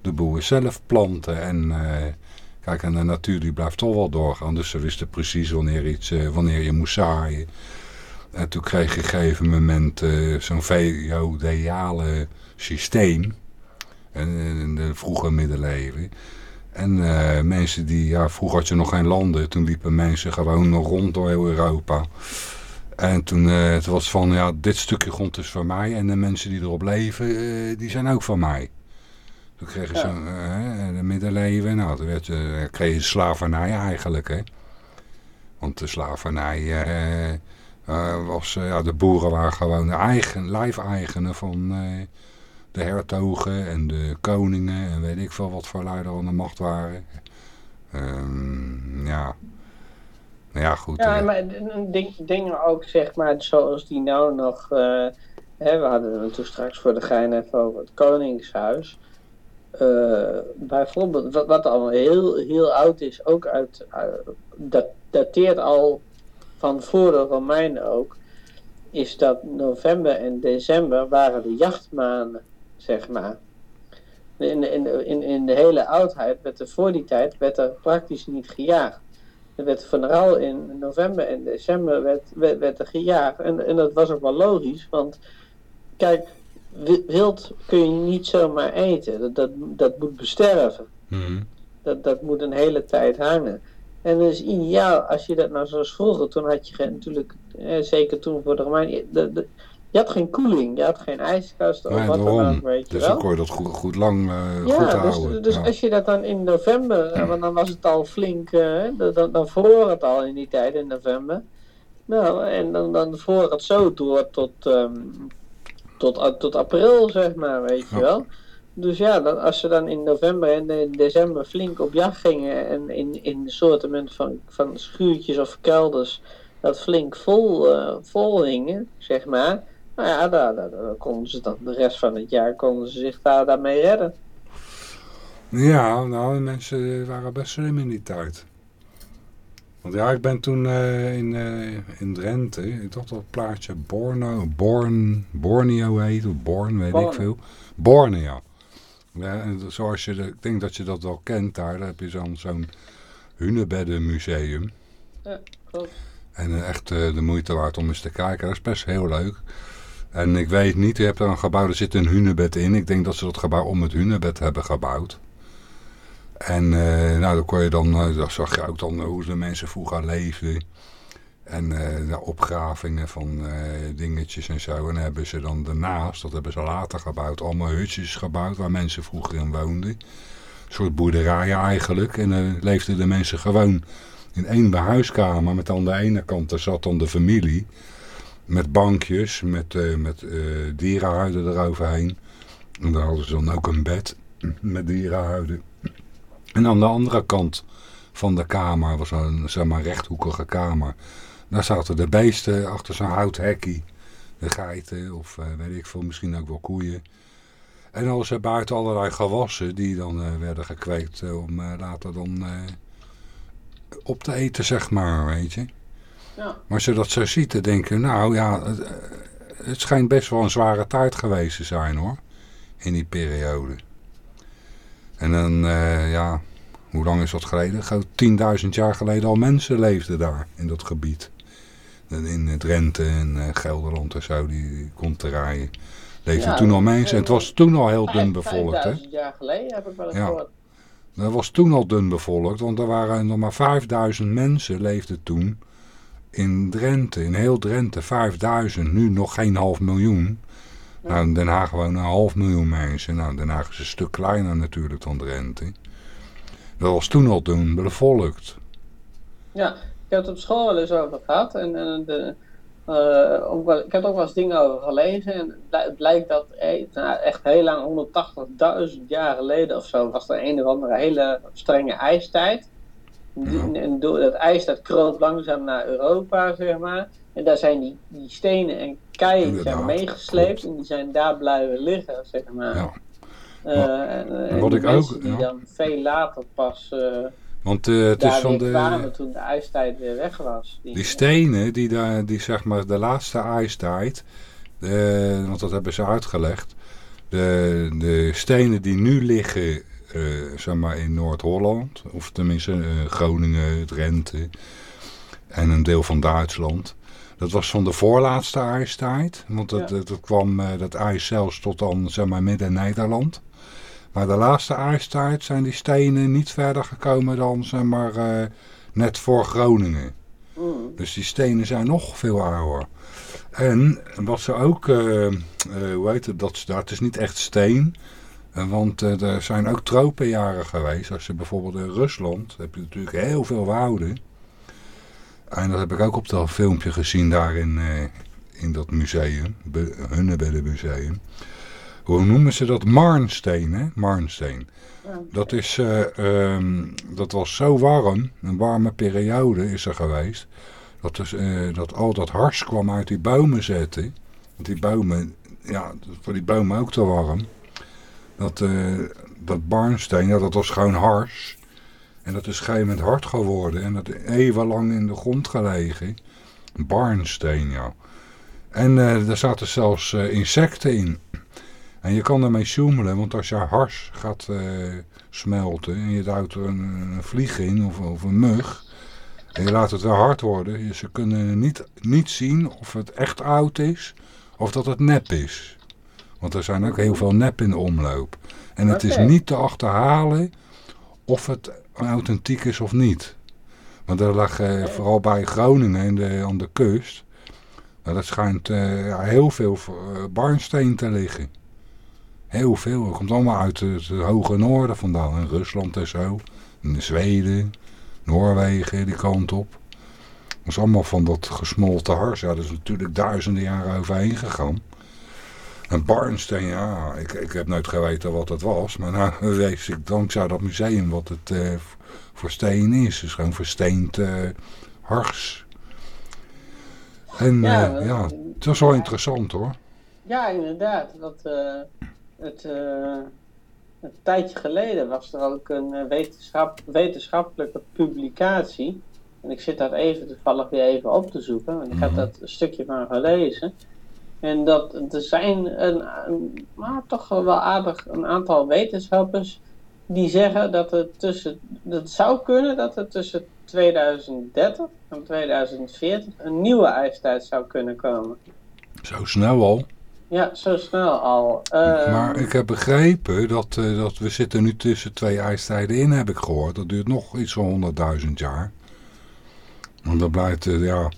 de boeren zelf planten. En uh, kijk, en de natuur die blijft toch wel doorgaan. Dus ze wisten precies wanneer, iets, uh, wanneer je moest zaaien. En toen kreeg je op een gegeven moment zo'n feodale systeem. En in de vroege middeleeuwen. En uh, mensen die, ja, vroeger had je nog geen landen. Toen liepen mensen gewoon rond door heel Europa. En toen uh, het was van, ja, dit stukje grond is van mij. En de mensen die erop leven, uh, die zijn ook van mij. Toen kregen ja. ze de middeleeuwen. Nou, toen werd, kreeg je slavernij eigenlijk, hè. Want de slavernij was, ja, de boeren waren gewoon de eigen, lijfeigenen van de hertogen en de koningen en weet ik veel wat voor lui aan de macht waren. Um, ja. Nou ja, goed. Ja, uh, maar dingen ook, zeg maar, zoals die nou nog... Uh, hè, we hadden het toen straks voor de gein even over het Koningshuis. Uh, bijvoorbeeld, wat, wat al heel, heel oud is, ook uit, dat dateert al van voor de Romeinen ook, is dat november en december waren de jachtmaanden zeg maar. In, in, in, in de hele oudheid, werd er voor die tijd, werd er praktisch niet gejaagd. Er werd vooral in november en december werd, werd, werd er gejaagd. En, en dat was ook wel logisch, want kijk, wild kun je niet zomaar eten. Dat, dat, dat moet besterven. Mhm. Dat, dat moet een hele tijd hangen. En het is ideaal als je dat nou zoals vroeger, toen had je natuurlijk, eh, zeker toen voor de Romeinen, je had geen koeling, je had geen ijskast of wat dan ook, weet je dus dan kon je dat goed, goed lang uh, ja, goed dus, houden. Dus als je dat dan in november, eh, want dan was het al flink, uh, dan, dan vroor het al in die tijd in november. Nou, en dan, dan vroor het zo door tot, um, tot, tot april, zeg maar, weet je wel. Dus ja, dan, als ze dan in november en in december flink op jacht gingen en in, in soorten van, van schuurtjes of kelders dat flink vol, uh, vol hingen, zeg maar nou ja, daar, daar, daar, konden ze dan de rest van het jaar konden ze zich daar, daarmee redden. Ja, nou, de mensen waren best slim in die tijd. Want ja, ik ben toen uh, in, uh, in Drenthe, ik dacht dat plaatje Borno, Born, Borneo heet, of Born, weet ik veel. Borneo. Ja, en zoals je, de, ik denk dat je dat wel kent daar, daar heb je zo'n zo'n hunebeddenmuseum. Ja, klopt. En echt uh, de moeite waard om eens te kijken, dat is best heel leuk. En ik weet niet, je hebt er een gebouw, er zit een hunebed in. Ik denk dat ze dat gebouw om het hunebed hebben gebouwd. En uh, nou, dan kon je dan, uh, dan zag je ook dan hoe de mensen vroeger leefden. En de opgravingen van dingetjes en zo. En hebben ze dan daarnaast, dat hebben ze later gebouwd, allemaal hutjes gebouwd waar mensen vroeger in woonden. Een soort boerderijen eigenlijk. En dan leefden de mensen gewoon in één behuiskamer. Met aan de ene kant, daar zat dan de familie. Met bankjes, met, met uh, dierenhuiden eroverheen. En daar hadden ze dan ook een bed met dierenhuiden. En aan de andere kant van de kamer was een zeg maar, rechthoekige kamer. Daar zaten de beesten achter zo'n houthekkie. De geiten of uh, weet ik veel, misschien ook wel koeien. En was er buiten allerlei gewassen die dan werden gekweekt om later dan op te eten, zeg maar, weet je. Ja. Maar als je dat zo ziet, dan denk je, nou ja, het, het schijnt best wel een zware tijd geweest te zijn hoor. In die periode. En dan, uh, ja, hoe lang is dat geleden? 10.000 jaar geleden al mensen leefden daar, in dat gebied. In Drenthe en uh, Gelderland en zo, die, komt te rijden. Leefden toen al mensen. En het was toen al heel dun bevolkt, hè? jaar geleden heb ik wel eens ja. gehoord. Dat was toen al dun bevolkt, want er waren nog maar 5000 mensen leefden toen in Drenthe, in heel Drenthe, 5000, nu nog geen half miljoen. Nou, in Den Haag wonen een half miljoen mensen. Nou, Den Haag is een stuk kleiner natuurlijk dan Drenthe. Dat was toen al dun bevolkt. Ja, ik heb het op school wel eens over gehad. En, en de, uh, ook wel, ik heb er ook wel eens dingen over gelezen. En het blijkt dat nou, echt heel lang, 180.000 jaar geleden of zo, was er een of andere hele strenge ijstijd. En door dat ijs dat kroop langzaam naar Europa, zeg maar. En daar zijn die, die stenen en keien zijn meegesleept en die zijn daar blijven liggen, zeg maar. Ja. Uh, en, wat ik ook, die dan veel later pas uh, Want, uh, het is van de, kwamen toen de ijstijd weer weg was. Die, die stenen, die, daar, die zeg maar de laatste ijstijd, want dat hebben ze uitgelegd. De, de stenen die nu liggen zeg maar in Noord-Holland, of tenminste uh, Groningen, Drenthe en een deel van Duitsland. Dat was van de voorlaatste ijstijd, want dat, ja. dat, kwam uh, dat ijs zelfs tot dan zeg maar midden Nederland. Maar de laatste ijstijd zijn die stenen niet verder gekomen dan zeg maar net voor Groningen. Mm. Dus die stenen zijn nog veel ouder. En wat ze ook, hoe heet het, dat, dat is niet echt steen, want uh, er zijn ook tropenjaren geweest. Als je bijvoorbeeld in Rusland, heb je natuurlijk heel veel wouden. En dat heb ik ook op dat filmpje gezien daar in, uh, in dat museum, Hunnebedden museum. Hoe noemen ze dat? Marnsteen, hè? Marnsteen. Dat, is, uh, um, dat was zo warm, een warme periode is er geweest. Dat, is, dat al dat hars kwam uit die bomen zetten. Want die bomen, ja, voor die bomen ook te warm. Dat, uh, dat barnsteen, ja, dat was gewoon hars. En dat is moment hard geworden. En dat even lang in de grond gelegen. Barnsteen, ja. En daar zaten zelfs uh, insecten in. En je kan ermee zoemelen, want als je hars gaat smelten... en je duwt er een, vlieg in of, of, een mug... en je laat het weer hard worden... ze kunnen niet, niet zien of het echt oud is... of dat het nep is. Want er zijn ook heel veel nep in de omloop. En het is niet te achterhalen of het authentiek is of niet. Want er lag eh, vooral bij Groningen in de, aan de kust... Nou, dat schijnt uh, heel veel uh, barnsteen te liggen. Heel veel. Het komt allemaal uit het, hoge noorden vandaan. In Rusland en zo. In Zweden, Noorwegen, die kant op. Dat is allemaal van dat gesmolten hars. Ja, dat is natuurlijk duizenden jaren overheen gegaan. Een barnsteen, ja, ik, ik heb nooit geweten wat het was. Maar nou weet ik dankzij dat museum wat het uh, voor steen is. Is gewoon versteend uh, hars. En ja, uh, ja, het was wel interessant hoor. Ja, inderdaad. Dat, het, een tijdje geleden was er ook een wetenschap, wetenschappelijke publicatie. En ik zit daar even toevallig weer even op te zoeken. Want ik heb mm -hmm. dat een stukje van gelezen. En dat er zijn een, een, maar toch wel aardig een aantal wetenschappers die zeggen dat het tussen, dat zou kunnen dat er tussen 2030 en 2040 een nieuwe ijstijd zou kunnen komen. Zo snel al? Ja, zo snel al. Uh, maar ik heb begrepen dat, uh, dat we zitten nu tussen twee ijstijden in, heb ik gehoord. Dat duurt nog iets van 100.000 jaar. En dat blijkt, uh, ja...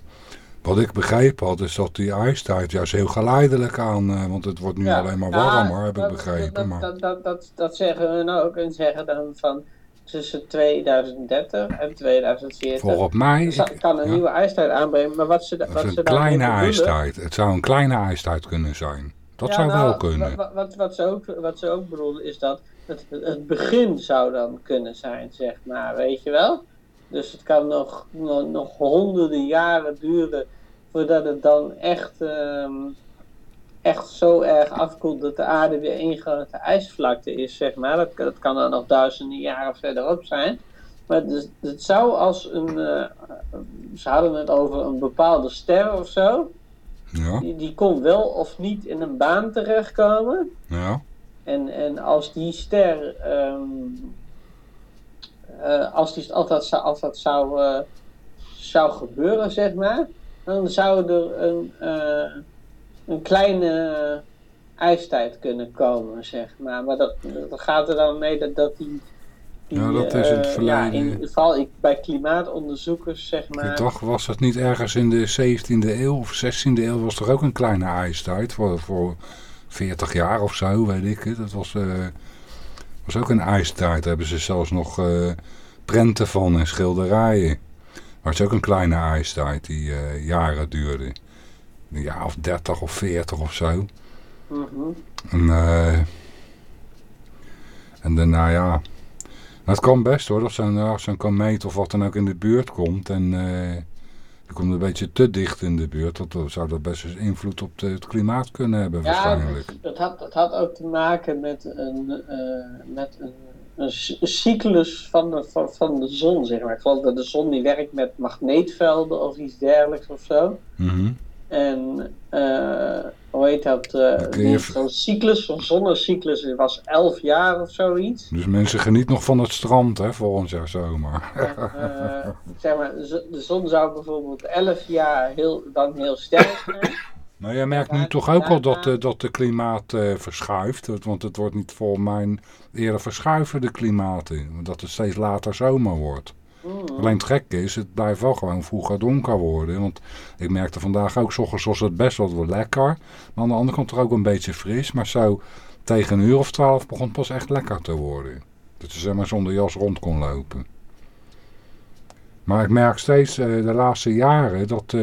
Wat ik begrepen had, is dat die ijstijd juist heel geleidelijk aan... want het wordt nu ja, alleen maar warmer, heb dat, ik begrepen. Dat, maar... dat, dat, dat, dat zeggen we nou ook en zeggen dan van tussen 2030 en 2040. Volgens mij... Kan een ja. nieuwe ijstijd aanbrengen, maar wat ze, wat is ze een kleine ijstijd. Het zou een kleine ijstijd kunnen zijn. Dat Ja, zou nou, wel kunnen. Wat, wat, wat, ze ook, wat ze ook bedoelen is dat het, het begin zou dan kunnen zijn, zeg maar, weet je wel? Dus het kan nog, nog, nog honderden jaren duren voordat het dan echt, ehm, echt zo erg afkoelt dat de aarde weer één grote ijsvlakte is, zeg maar. Dat, dat kan dan nog duizenden jaren verderop zijn. Maar het, het zou als een, eh, ze hadden het over een bepaalde ster of zo. Ja, Die, die kon wel of niet in een baan terechtkomen. ja. En, en als die ster, ehm, eh, als, die, als dat, als dat zou, eh, zou gebeuren, zeg maar, dan zou er een, eh, een kleine ijstijd kunnen komen, zeg maar. Maar dat, dat gaat er dan mee dat, dat die. die, Ja, dat is in het eh, verleden. Ja, in, vooral ik, bij klimaatonderzoekers, zeg maar. Dacht, was het niet ergens in de 17e eeuw of 16e eeuw was er ook een kleine ijstijd voor, voor 40 jaar of zo, weet ik. Dat was, eh, was ook een ijstijd. Daar hebben ze zelfs nog eh, prenten van en schilderijen. Maar het is ook een kleine ijstijd die eh, jaren duurde. Een jaar of 30 of 40 of zo. Mhm. En, eh, en daarna ja, het kan best hoor, dat zo'n ja, zo'n komeet of wat dan ook in de buurt komt en eh die komt een beetje te dicht in de buurt, dat dat- zou dat best eens invloed op de- het klimaat kunnen hebben Ja, waarschijnlijk. dat, dat, had, dat had ook te maken met een, met een, een cy- cyclus van de, van, van de zon, zeg maar. Ik geloof dat de zon die werkt met magneetvelden of iets dergelijks of zo. Mhm. En eh, hoe heet dat? kun je Zo'n cyclus, zo'n zonnecyclus, was 11 jaar of zoiets. Dus mensen genieten nog van het strand hè, volgend jaar zomer. En, eh, zeg maar, de zon- zou bijvoorbeeld 11 jaar heel, dan heel sterk zijn. Maar jij merkt nu toch ook al dat, eh, dat de klimaat eh, verschuift. Want het wordt niet volgens mij eerder verschuiven de klimaten. Dat het steeds later zomer wordt. Mm. Alleen het gekke is, het blijft wel gewoon vroeger donker worden. Want ik merkte vandaag ook, s ochtends was het best wel lekker. Maar aan de andere kant er ook een beetje fris. Maar zo tegen een uur of twaalf begon het pas echt lekker te worden. Dat je zeg maar zonder jas rond kon lopen. Maar ik merk steeds eh, de laatste jaren dat...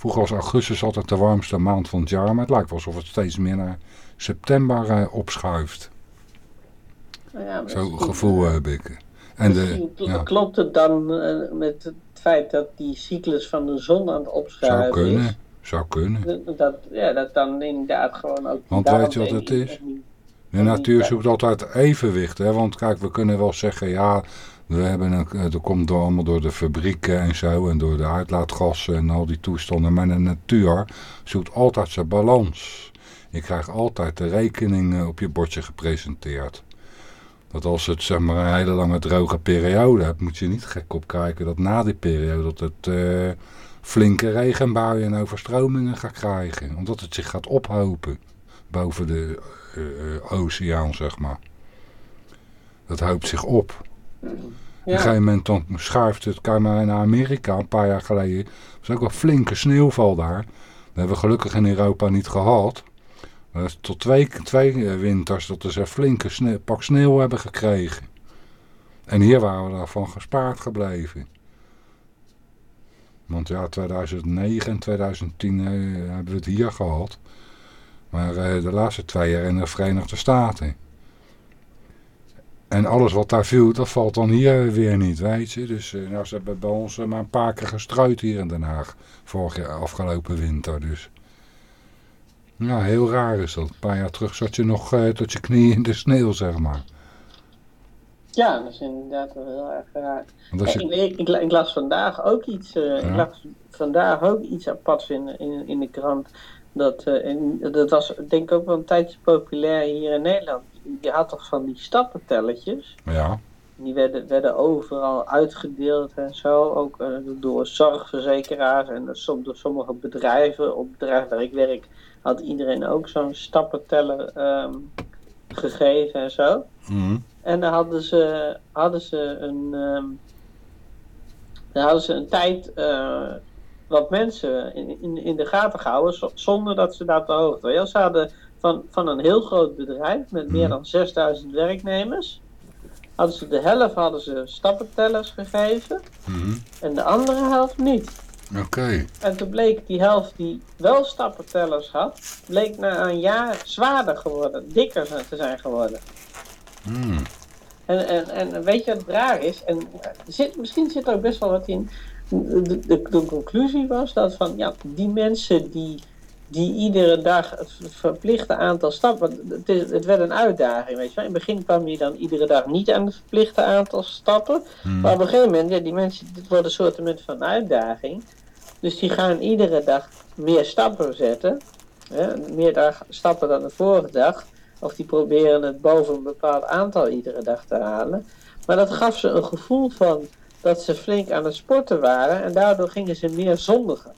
eh, vroeger was augustus altijd de warmste maand van het jaar. Maar het lijkt wel alsof het steeds meer naar september eh, opschuift. Nou ja, Zo'n gevoel eh, heb ik. En de, ja, klopt het dan eh, met het feit dat die cyclus van de zon aan het zou opschuiven kunnen. is? Zou kunnen. Dat- Dat, ja, dat dan inderdaad gewoon ook... Want weet je wat het is? De natuur zoekt altijd evenwicht. Hè? Want kijk, we kunnen wel zeggen, ja, we hebben een, eh, dat komt door, allemaal door de fabrieken en zo. En door de uitlaatgassen en al die toestanden. Maar de natuur zoekt altijd zijn balans. Je krijgt altijd de rekening op je bordje gepresenteerd. Dat als het zeg maar een hele lange droge periode hebt, moet je niet gek opkijken dat na die periode dat het eh, flinke regenbuien en overstromingen gaat krijgen. Omdat het zich gaat ophopen boven de oceaan, zeg maar. Dat hoopt zich op. Op een Ja, gegeven moment dan schuift het, kijk maar naar Amerika, een paar jaar geleden. was ook wel flinke sneeuwval daar. Dat hebben we gelukkig in Europa niet gehad. Maar tot twee, twee eh, winters dat we zo'n flinke pak sneeuw hebben gekregen. En hier waren we daarvan gespaard gebleven. Want ja, 2009 en 2010 eh, hebben we het hier gehad. Maar eh, de laatste twee jaar in de Verenigde Staten. En alles wat daar viel, dat valt dan hier weer niet, weet je. Dus eh, nou, ze hebben bij ons eh, maar een paar keer gestruid hier in Den Haag. Vorig jaar, afgelopen winter, dus. Ja, heel raar is dat. Een paar jaar terug zat je nog tot je knieën in de sneeuw, zeg maar. ja, dat is inderdaad wel heel erg raar. Je, ik, ik, ik, ik las vandaag ook iets, eh, ik las vandaag ook iets aparts in, in, in de krant. Dat, eh, en dat was denk ik ook wel een tijdje populair hier in Nederland. Je had toch van die stappentelletjes? ja, die werden, werden overal uitgedeeld en zo. Ook uh, door zorgverzekeraars en som, door sommige bedrijven. Op het bedrijf waar ik werk had iedereen ook zo'n stappenteller um, gegeven en zo. Mm. En dan hadden ze, hadden ze een. Um, dan hadden ze een tijd uh, wat mensen in, in, in de gaten gehouden zonder dat ze daar te hoogte waren. Ze hadden van, van een heel groot bedrijf met meer dan 6000 werknemers. Hadden ze de helft hadden ze stappentellers gegeven mm. en de andere helft niet. Oké. En toen bleek die helft die wel stappentellers had, bleek na een jaar zwaarder geworden, dikker te zijn geworden. Mm. En, en, en weet je wat raar is? En zit, misschien zit er ook best wel wat in. De, de, de, conclusie was dat van ja, die mensen die, die iedere dag het verplichte aantal stappen. Het, is, het werd een uitdaging, weet je wel. In het begin kwam je dan iedere dag niet aan het verplichte aantal stappen. Mm. Maar op een gegeven moment, ja, die mensen, dit wordt een soort van uitdaging. Dus die gaan iedere dag meer stappen zetten. Hè, meer dag, stappen dan de vorige dag. Of die proberen het boven een bepaald aantal iedere dag te halen. Maar dat gaf ze een gevoel van dat ze flink aan het sporten waren. En daardoor gingen ze meer zondigen.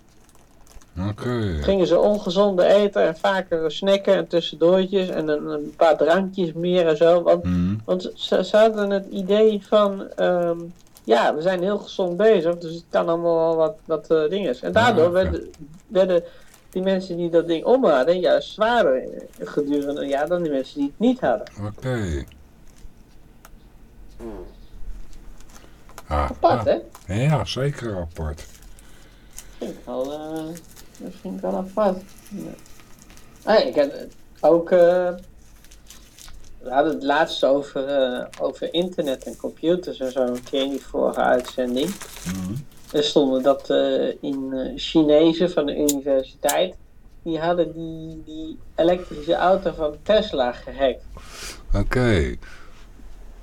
Oké. Gingen ze ongezonde eten en vaker snacken en tussendoortjes en een, een paar drankjes meer en zo. Want, Mm. want ze, ze, hadden het idee van, um, ja, we zijn heel gezond bezig, dus het kan allemaal wel wat, wat uh, dingen. En daardoor Ah, okay. werden, werden die mensen die dat ding om hadden juist zwaarder gedurende een jaar dan die mensen die het niet hadden. Oké. Okay. Ah, apart, ah. hè? Ja, zeker apart. Dat vind ik wel, uh, dat vind ik wel apart. Ah, ik heb ook... Uh, we hadden het laatst over, uh, over internet en computers en zo een keer in die vorige uitzending. Mm. Er stonden dat in Chinezen van de universiteit, die hadden die, die elektrische auto van Tesla gehackt. Oké. Okay.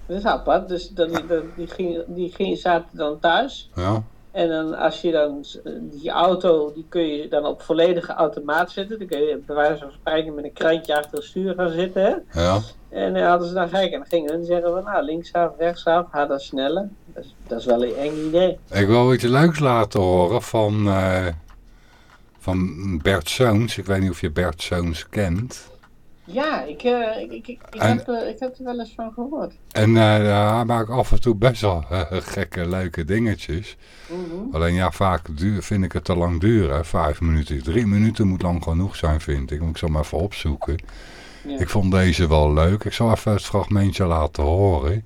Dat is apart, dus dat, die, die, ging, die ging, zaten dan thuis. Ja. En dan als je dan die auto, die kun je dan op volledige automaat zetten. Dan kun je bij wijze van spreken met een krantje achter het stuur gaan zitten. Hè? Ja. En dan hadden ze dan gek. En dan gingen hun zeggen van nou linksaf, rechtsaf, harder, sneller. Dat is, dat is wel een eng idee. Ik wil iets leuks laten horen van, uh, van Bert Zoons. Ik weet niet of je Bert Zoons kent. Ja, ik, uh, ik, ik, ik, en, heb, uh, ik heb er wel eens van gehoord. En uh, hij maakt af en toe best wel gekke, leuke dingetjes. Mm -hmm. Alleen ja, vaak duur, vind ik het te lang duren. Vijf minuten, drie minuten moet lang genoeg zijn, vind ik. Moet ik zo maar even opzoeken. Ja. Ik vond deze wel leuk. Ik zal even het fragmentje laten horen.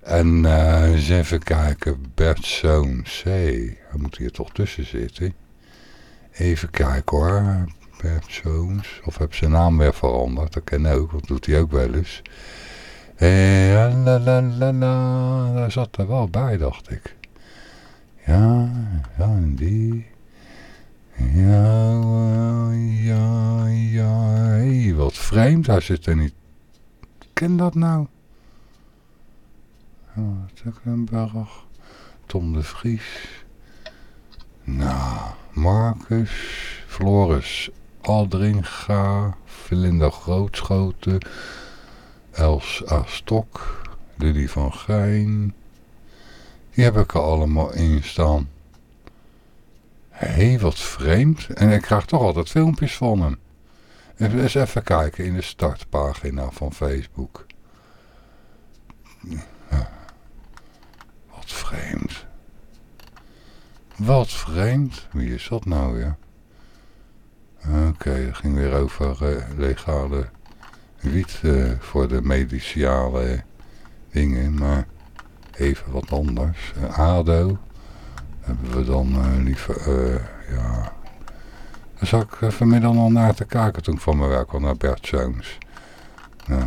En eens even kijken. Bert Zoons. Hey, hij moet hier toch tussen zitten. Even kijken hoor. Jones. Of heb zijn naam weer veranderd. Dat ken ook, dat doet hij ook wel eens. Eh, la, la, la, la. Daar zat er wel bij, dacht ik. Ja, ja, en die. Ja, ja, ja. Hey, wat vreemd, hij zit er niet. Ken dat nou? Ja. Tom de Vries. Nou, Marcus. Floris Aldringa, Belinda Grootschoten, Els A. Stok, Lily van Gijn. Die heb ik er allemaal in staan. Hé, wat vreemd. En ik krijg toch altijd filmpjes van hem. Even, eens even kijken in de startpagina van Facebook. Ja. Wat vreemd. Wat vreemd. Wie is dat nou weer? Oké, okay, ging weer over uh, legale wiet uh, voor de mediciale dingen, maar even wat anders. Uh, ADO hebben we dan liever, ja... Daar zat ik vanmiddag al naar te kijken toen van mijn werk kwam naar Bert Jones. Nou.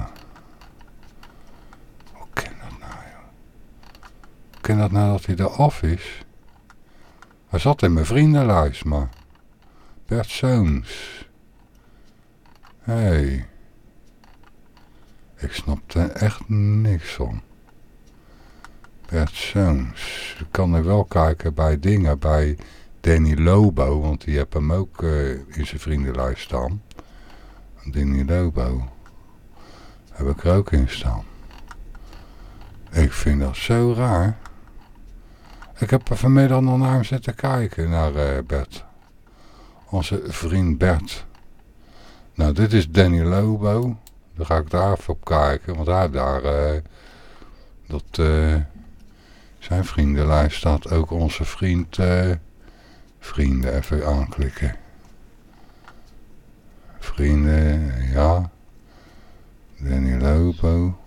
Hoe kan dat nou, joh? Hoe kan dat nou dat hij er af is? Hij zat in mijn vriendenlijst, maar... Bert Zoons. Hé. Hey. Ik snapte echt niks van. Bert Zoons. Ik kan er wel kijken bij dingen, bij Danny Lobo, want die heb hem ook uh, in zijn vriendenlijst staan. Danny Lobo. Heb ik er ook in staan. Ik vind dat zo raar. Ik heb vanmiddag nog naar hem zitten kijken, naar uh, Bert. Onze vriend Bert. Nou, dit is Danny Lobo. Dan ga ik daar even op kijken, want hij daar... Uh, dat... Uh, zijn vriendenlijst staat ook onze vriend... vrienden even aanklikken. Vrienden, ja. Danny Lobo.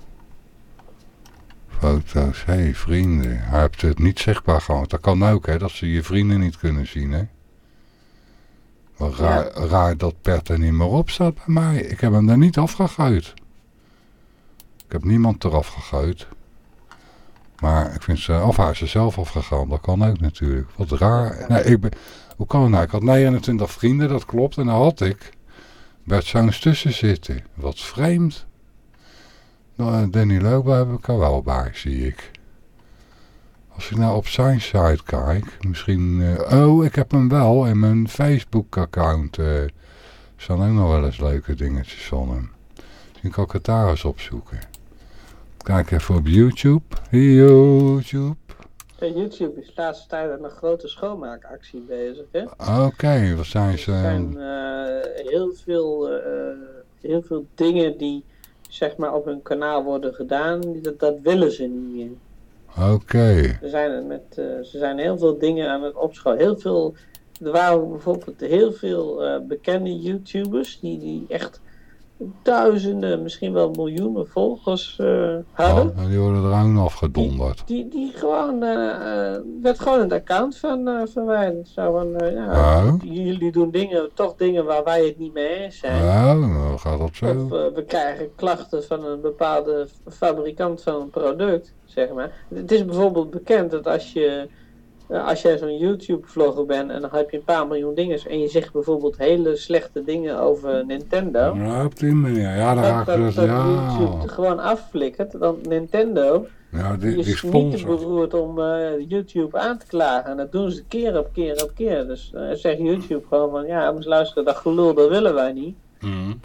Foto's, hé hey, vrienden. Hij heeft het niet zichtbaar gehad. Dat kan ook hè, dat ze je vrienden niet kunnen zien hè. Raar, raar dat Bert er niet meer op staat bij mij. Ik heb hem er niet afgegooid. Ik heb niemand eraf gegooid. Maar ik vind ze, of is er zelf afgegaan, dat kan ook natuurlijk. Wat raar. Nee, ik ben, hoe kan het nou? Ik had 29 vrienden, dat klopt. En dan had ik Bert Zoons tussen zitten. Wat vreemd. Nou, Danny Loba heb ik er wel bij, zie ik. Als ik nou op zijn site kijk, misschien... Uh, oh, ik heb hem wel in mijn Facebook-account. Uh, er staan ook nog wel eens leuke dingetjes van hem. Misschien kan ik het daar eens opzoeken. Kijk even op YouTube. YouTube. YouTube is de laatste tijd een grote schoonmaakactie bezig. Oké, okay, wat zijn ze? Er zijn uh, heel, veel, heel veel dingen die zeg maar op hun kanaal worden gedaan, dat, dat willen ze niet meer. Oké. Ze, zijn met, uh, ze zijn heel veel dingen aan het opschouwen. Heel veel, er waren bijvoorbeeld heel veel uh, bekende YouTubers die, die echt duizenden, misschien wel miljoenen volgers uh, hadden. Die worden er ook afgedonderd. Die, die, die gewoon, uh, werd gewoon een account van uh, verwijderd. Zo van, ja, jullie doen dingen, toch dingen waar wij het niet mee eens zijn. Ja, nou gaat dat zo. Of we krijgen klachten van een bepaalde fabrikant van een product, zeg maar. Het is bijvoorbeeld bekend dat als je als jij zo'n YouTube-vlogger bent en dan heb je een paar miljoen dingen en je zegt bijvoorbeeld hele slechte dingen over Nintendo. Ja, op die manier. Ja, dan raakt het, dat ja. YouTube gewoon afflikkert, dan Nintendo ja, die, is die niet te beroerd om uh, YouTube aan te klagen. En dat doen ze keer op keer op keer. Dus uh, zegt YouTube gewoon van, ja, moet luisteren, dat gelul, dat willen wij niet. Mm.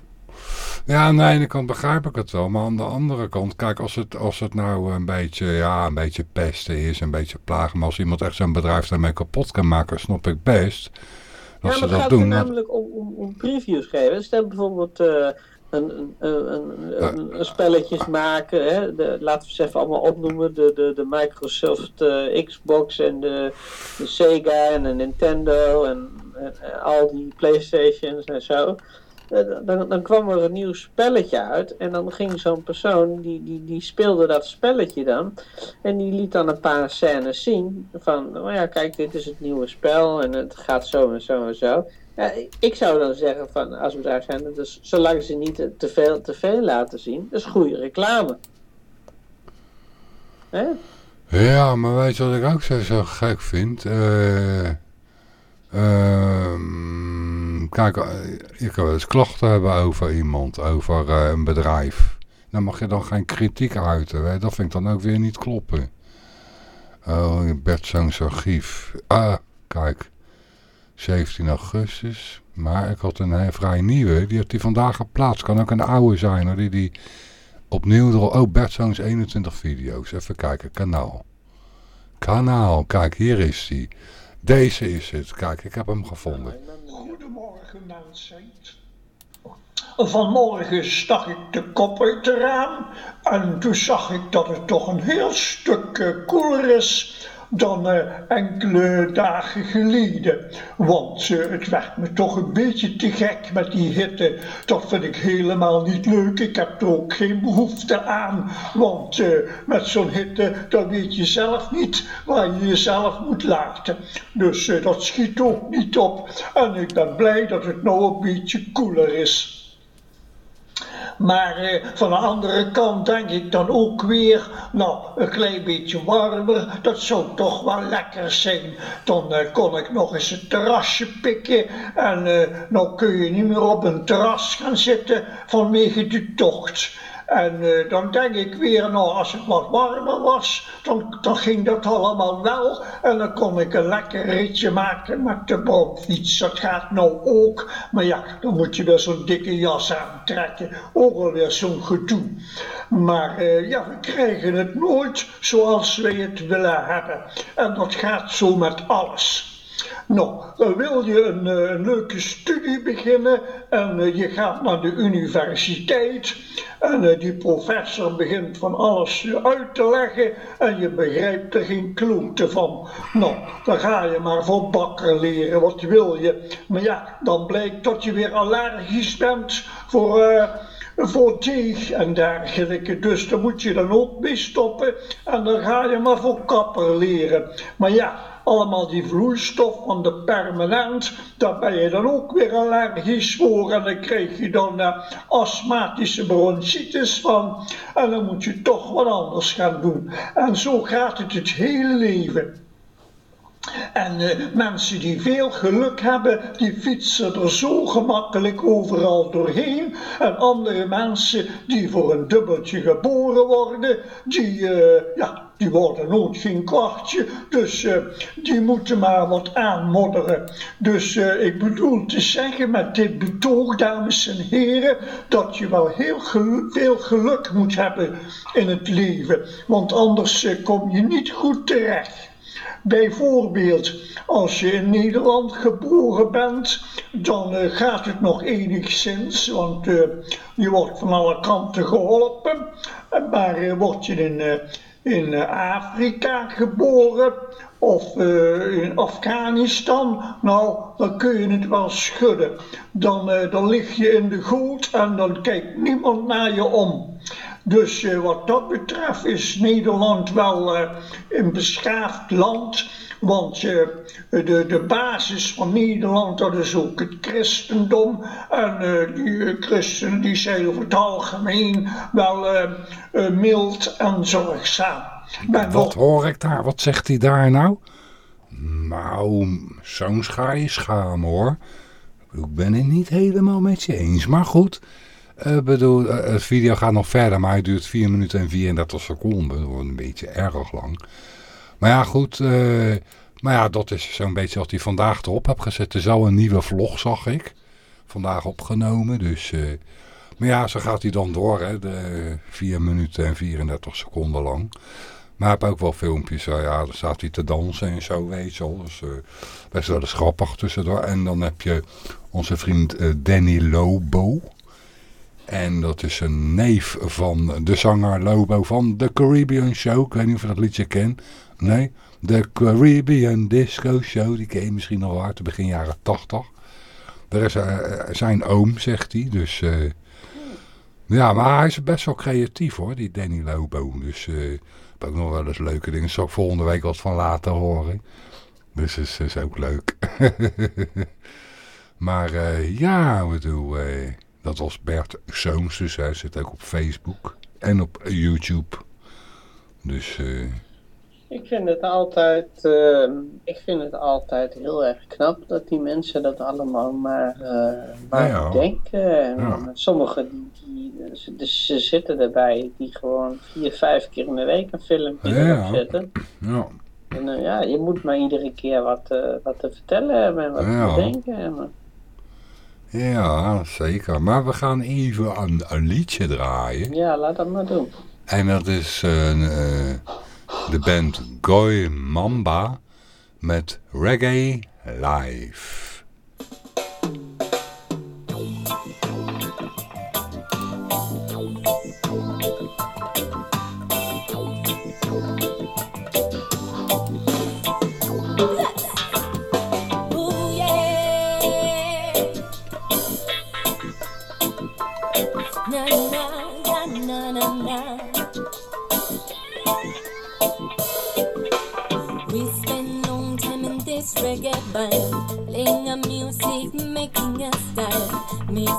Ja, aan de ene kant begrijp ik het wel. Maar aan de andere kant, kijk, als het, als het nou een beetje, ja, een beetje pesten is, een beetje plagen. Maar als iemand echt zijn bedrijf daarmee kapot kan maken, snap ik best. Dat ja, maar ze dat doen. Het namelijk om, om, om previews geven. Stel bijvoorbeeld... Uh, een, een, een, een, spelletjes maken. Hè? De, laten we ze even allemaal opnoemen. De, de, de Microsoft uh, Xbox en de, de Sega en de Nintendo en, en, en, al die Playstations en zo. Eh, dan, dan kwam er een nieuw spelletje uit. En dan ging zo'n persoon, die, die, die speelde dat spelletje dan. En die liet dan een paar scènes zien. Van, oh ja, kijk, dit is het nieuwe spel. En het gaat zo en zo en zo. Ja, ik zou dan zeggen van, als we daar zijn, dus zolang ze niet te veel, te veel laten zien, is goede reclame. Hè? Ja, maar weet je wat ik ook zo, zo gek vind? Uh, kijk, je kan wel eens klachten hebben over iemand, over uh, een bedrijf. Dan mag je dan geen kritiek uiten. Dat vind ik dan ook weer niet kloppen. Oh, Bert zo'n archief. Ah, kijk. 17 augustus. Maar ik had een vrij nieuwe. Die heeft hij vandaag geplaatst. Kan ook een oude zijn. Die, die opnieuw... Oh, Bert Zoons 21 video's. Even kijken. Kanaal. Kanaal. Kijk, hier is hij. Deze is het. Kijk, ik heb hem gevonden. Goedemorgen mensen. Vanmorgen stak ik de kop uit het raam en toen zag ik dat het toch een heel stuk uh, koeler is dan uh, enkele dagen geleden. Want uh, het werd me toch een beetje te gek met die hitte. Dat vind ik helemaal niet leuk. Ik heb er ook geen behoefte aan. Want uh, met zo'n hitte, dan weet je zelf niet waar je jezelf moet laten. Dus dat schiet ook niet op. En ik ben blij dat het nou een beetje koeler is. Maar eh, van de andere kant denk ik dan ook weer, nou, een klein beetje warmer, dat zou toch wel lekker zijn. Dan eh, kon ik nog eens het terrasje pikken en uh, nou kun je niet meer op een terras gaan zitten vanwege de tocht. En uh, dan denk ik weer, nou als het wat warmer was, dan, dan ging dat allemaal wel. En dan kon ik een lekker ritje maken met de bromfiets. Dat gaat nou ook. Maar ja, dan moet je weer zo'n dikke jas aantrekken. Ook alweer zo'n gedoe. Maar uh, ja, we krijgen het nooit zoals wij het willen hebben. En dat gaat zo met alles. Nou, dan wil je een, eh, een leuke studie beginnen en uh, je gaat naar de universiteit en die professor begint van alles uit te leggen en je begrijpt er geen klote van. Nou, dan ga je maar voor bakker leren, wat wil je. Maar ja, dan blijkt dat je weer allergisch bent voor voor deeg en dergelijke. Dus daar moet je dan ook mee stoppen en dan ga je maar voor kapper leren. Maar ja, allemaal die vloeistof van de permanent, daar ben je dan ook weer allergisch voor en dan krijg je dan uh, astmatische bronchitis van en dan moet je toch wat anders gaan doen. En zo gaat het het hele leven. En uh, mensen die veel geluk hebben, die fietsen er zo gemakkelijk overal doorheen. En andere mensen die voor een dubbeltje geboren worden, die, uh, ja, die worden nooit geen kwartje. Dus uh, die moeten maar wat aanmodderen. Dus ik bedoel te zeggen met dit betoog, dames en heren, dat je wel heel veel geluk moet hebben in het leven. Want anders kom je niet goed terecht. Bijvoorbeeld, als je in Nederland geboren bent, dan uh, gaat het nog enigszins, want uh, je wordt van alle kanten geholpen. Maar uh, word je in, in Afrika geboren of in Afghanistan, nou, dan kun je het wel schudden. Dan, dan lig je in de goot en dan kijkt niemand naar je om. Dus uh, wat dat betreft is Nederland wel uh, een beschaafd land. Want uh, de, de basis van Nederland, dat is ook het christendom. En die christenen die zijn over het algemeen wel mild en zorgzaam. Maar wat hoor ik daar? Wat zegt hij daar nou? Nou, zo'n schaai schaam hoor. Ik ben het niet helemaal met je eens. Maar goed, uh, bedoel, uh, het video gaat nog verder, maar hij duurt 4 minuten en 34 seconden. Dat wordt een beetje erg lang. Maar ja, goed. Uh, maar ja, dat is zo'n beetje wat hij vandaag erop heb gezet. Er zou een nieuwe vlog, zag ik. Vandaag opgenomen, dus... maar ja, zo gaat hij dan door, hè. De 4 minuten en 34 seconden lang. Maar heeft ook wel filmpjes, ja, dan staat hij te dansen en zo, weet je wel. Dus best wel eens grappig tussendoor. En dan heb je onze vriend Danny Lobo. En dat is een neef van de zanger Lobo van The Caribbean Show. Ik weet niet of je dat liedje kent. Nee, The Caribbean Disco Show. Die ken je misschien wel uit, begin jaren 80. Dat is uh, zijn oom, zegt hij. Dus uh, ja, maar hij is best wel creatief hoor, die Danny Lobo. Dus ik heb ook nog wel eens leuke dingen. Zal ik volgende week wat van laten horen. Dus dat is, is ook leuk. maar ja, we doen... Dat was Bert Soons, dus hij zit ook op Facebook en op YouTube. Dus... Uh... Ik vind het altijd, uh, ik vind het altijd heel erg knap dat die mensen dat allemaal maar, uh, maar ja, denken. Ja. Sommigen die, die dus ze zitten erbij die gewoon vier, vijf keer in de week een filmpje ja, zetten. Ja. En uh, ja, je moet maar iedere keer wat, wat te vertellen hebben en wat te denken hebben. Ja, zeker. Maar we gaan even een, een liedje draaien. Ja, laat dat maar doen. En dat is uh, de band Goy Mamba met Reggae Live.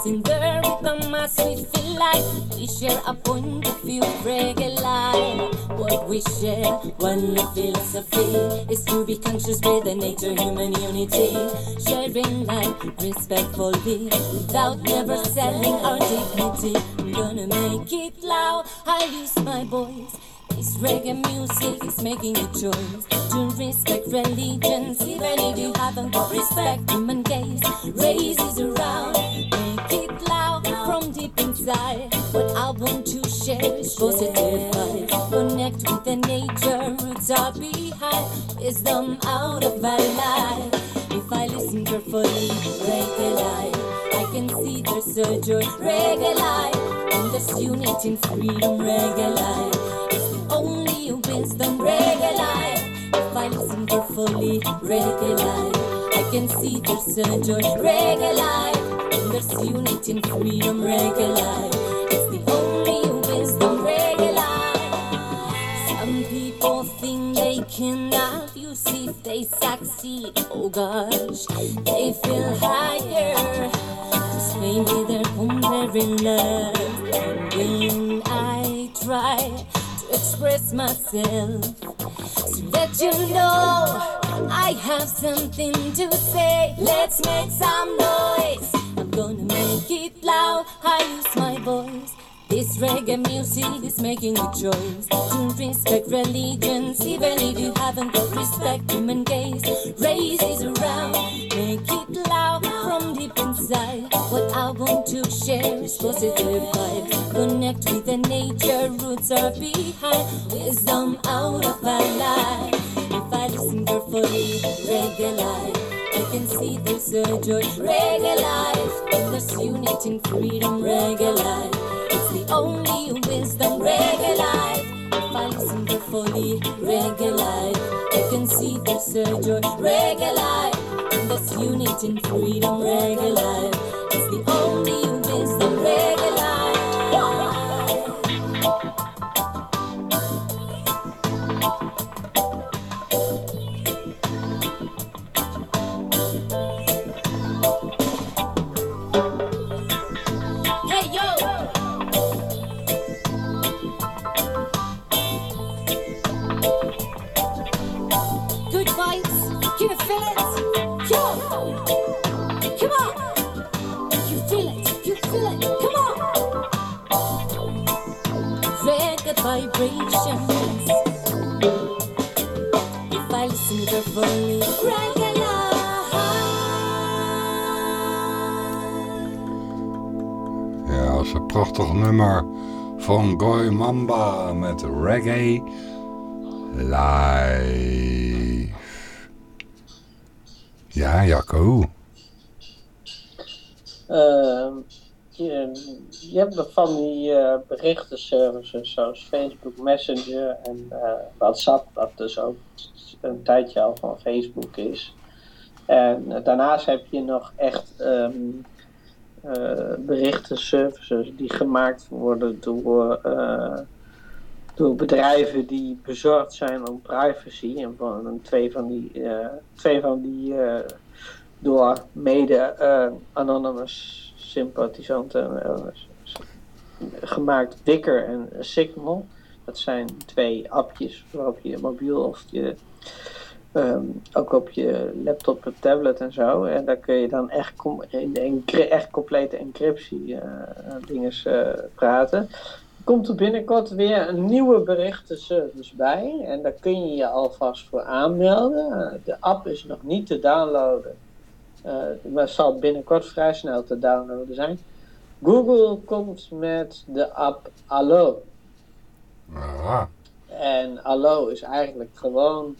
Playing a music, a sweet life. We share a point of view, life. What we share, one philosophy, is to be conscious with the nature, human unity. Sharing life respectfully, without never selling our dignity. I'm gonna make it loud. I use my voice. Reggae music is making a choice to respect religions, even if you haven't got respect. Human gaze raises around, make it loud from deep inside. What I want to share is positive vibes. Connect with the nature, roots are behind, wisdom out of our life. If I listen carefully, reggae life, I can see there's a joy, reggae life, and there's unity and freedom, reggae life only wisdom, reggae life. If I listen carefully, life, I can see there's a joy, reggae life. And there's unity and freedom, life. It's the only wisdom, reggae life. Some people think they can cannot, you see if they succeed. Oh gosh, they feel higher. Maybe they're comparing love. And when I try, express myself so that you know I have something to say. Let's make some noise. I'm gonna make it loud. I use my voice. This reggae music is making a choice to respect religions, even if you haven't got respect. Human gaze raises around, make it loud from deep inside. What I want to share is positive vibes. Connect with the nature, roots are behind, wisdom out of our life. If I listen carefully, reggae life. I can see there's a joy, reggae life, there's unity and freedom, reggae life. It's the only wisdom, reggae life. If I listen carefully, life, can see reggae life, and there's unity and freedom, reggae life. It's the only prachtig nummer van Goy Mamba met Reggae Live. Ja, Jacco. Ehm, je, hebt van die eh, berichtenservices zoals Facebook Messenger en eh, WhatsApp, dat dus ook een tijdje al van Facebook is. En eh, daarnaast heb je nog echt ehm eh, berichtenservices die gemaakt worden door, eh, door bedrijven die bezorgd zijn om privacy. En van, twee van die, eh, twee van die eh, door mede eh, anonymous sympathisanten eh, gemaakt, Wicker en Signal. Dat zijn twee appjes waarop je mobiel of je ehm, ook op je laptop en tablet en zo. En daar kun je dan echt, com- in echt complete encryptie eh dingen praten. Er komt er binnenkort weer een nieuwe berichtenservice bij. En daar kun je je alvast voor aanmelden. De app is nog niet te downloaden. Eh, maar zal binnenkort vrij snel te downloaden zijn. Google komt met de app Allo. Ja, En Allo is eigenlijk gewoon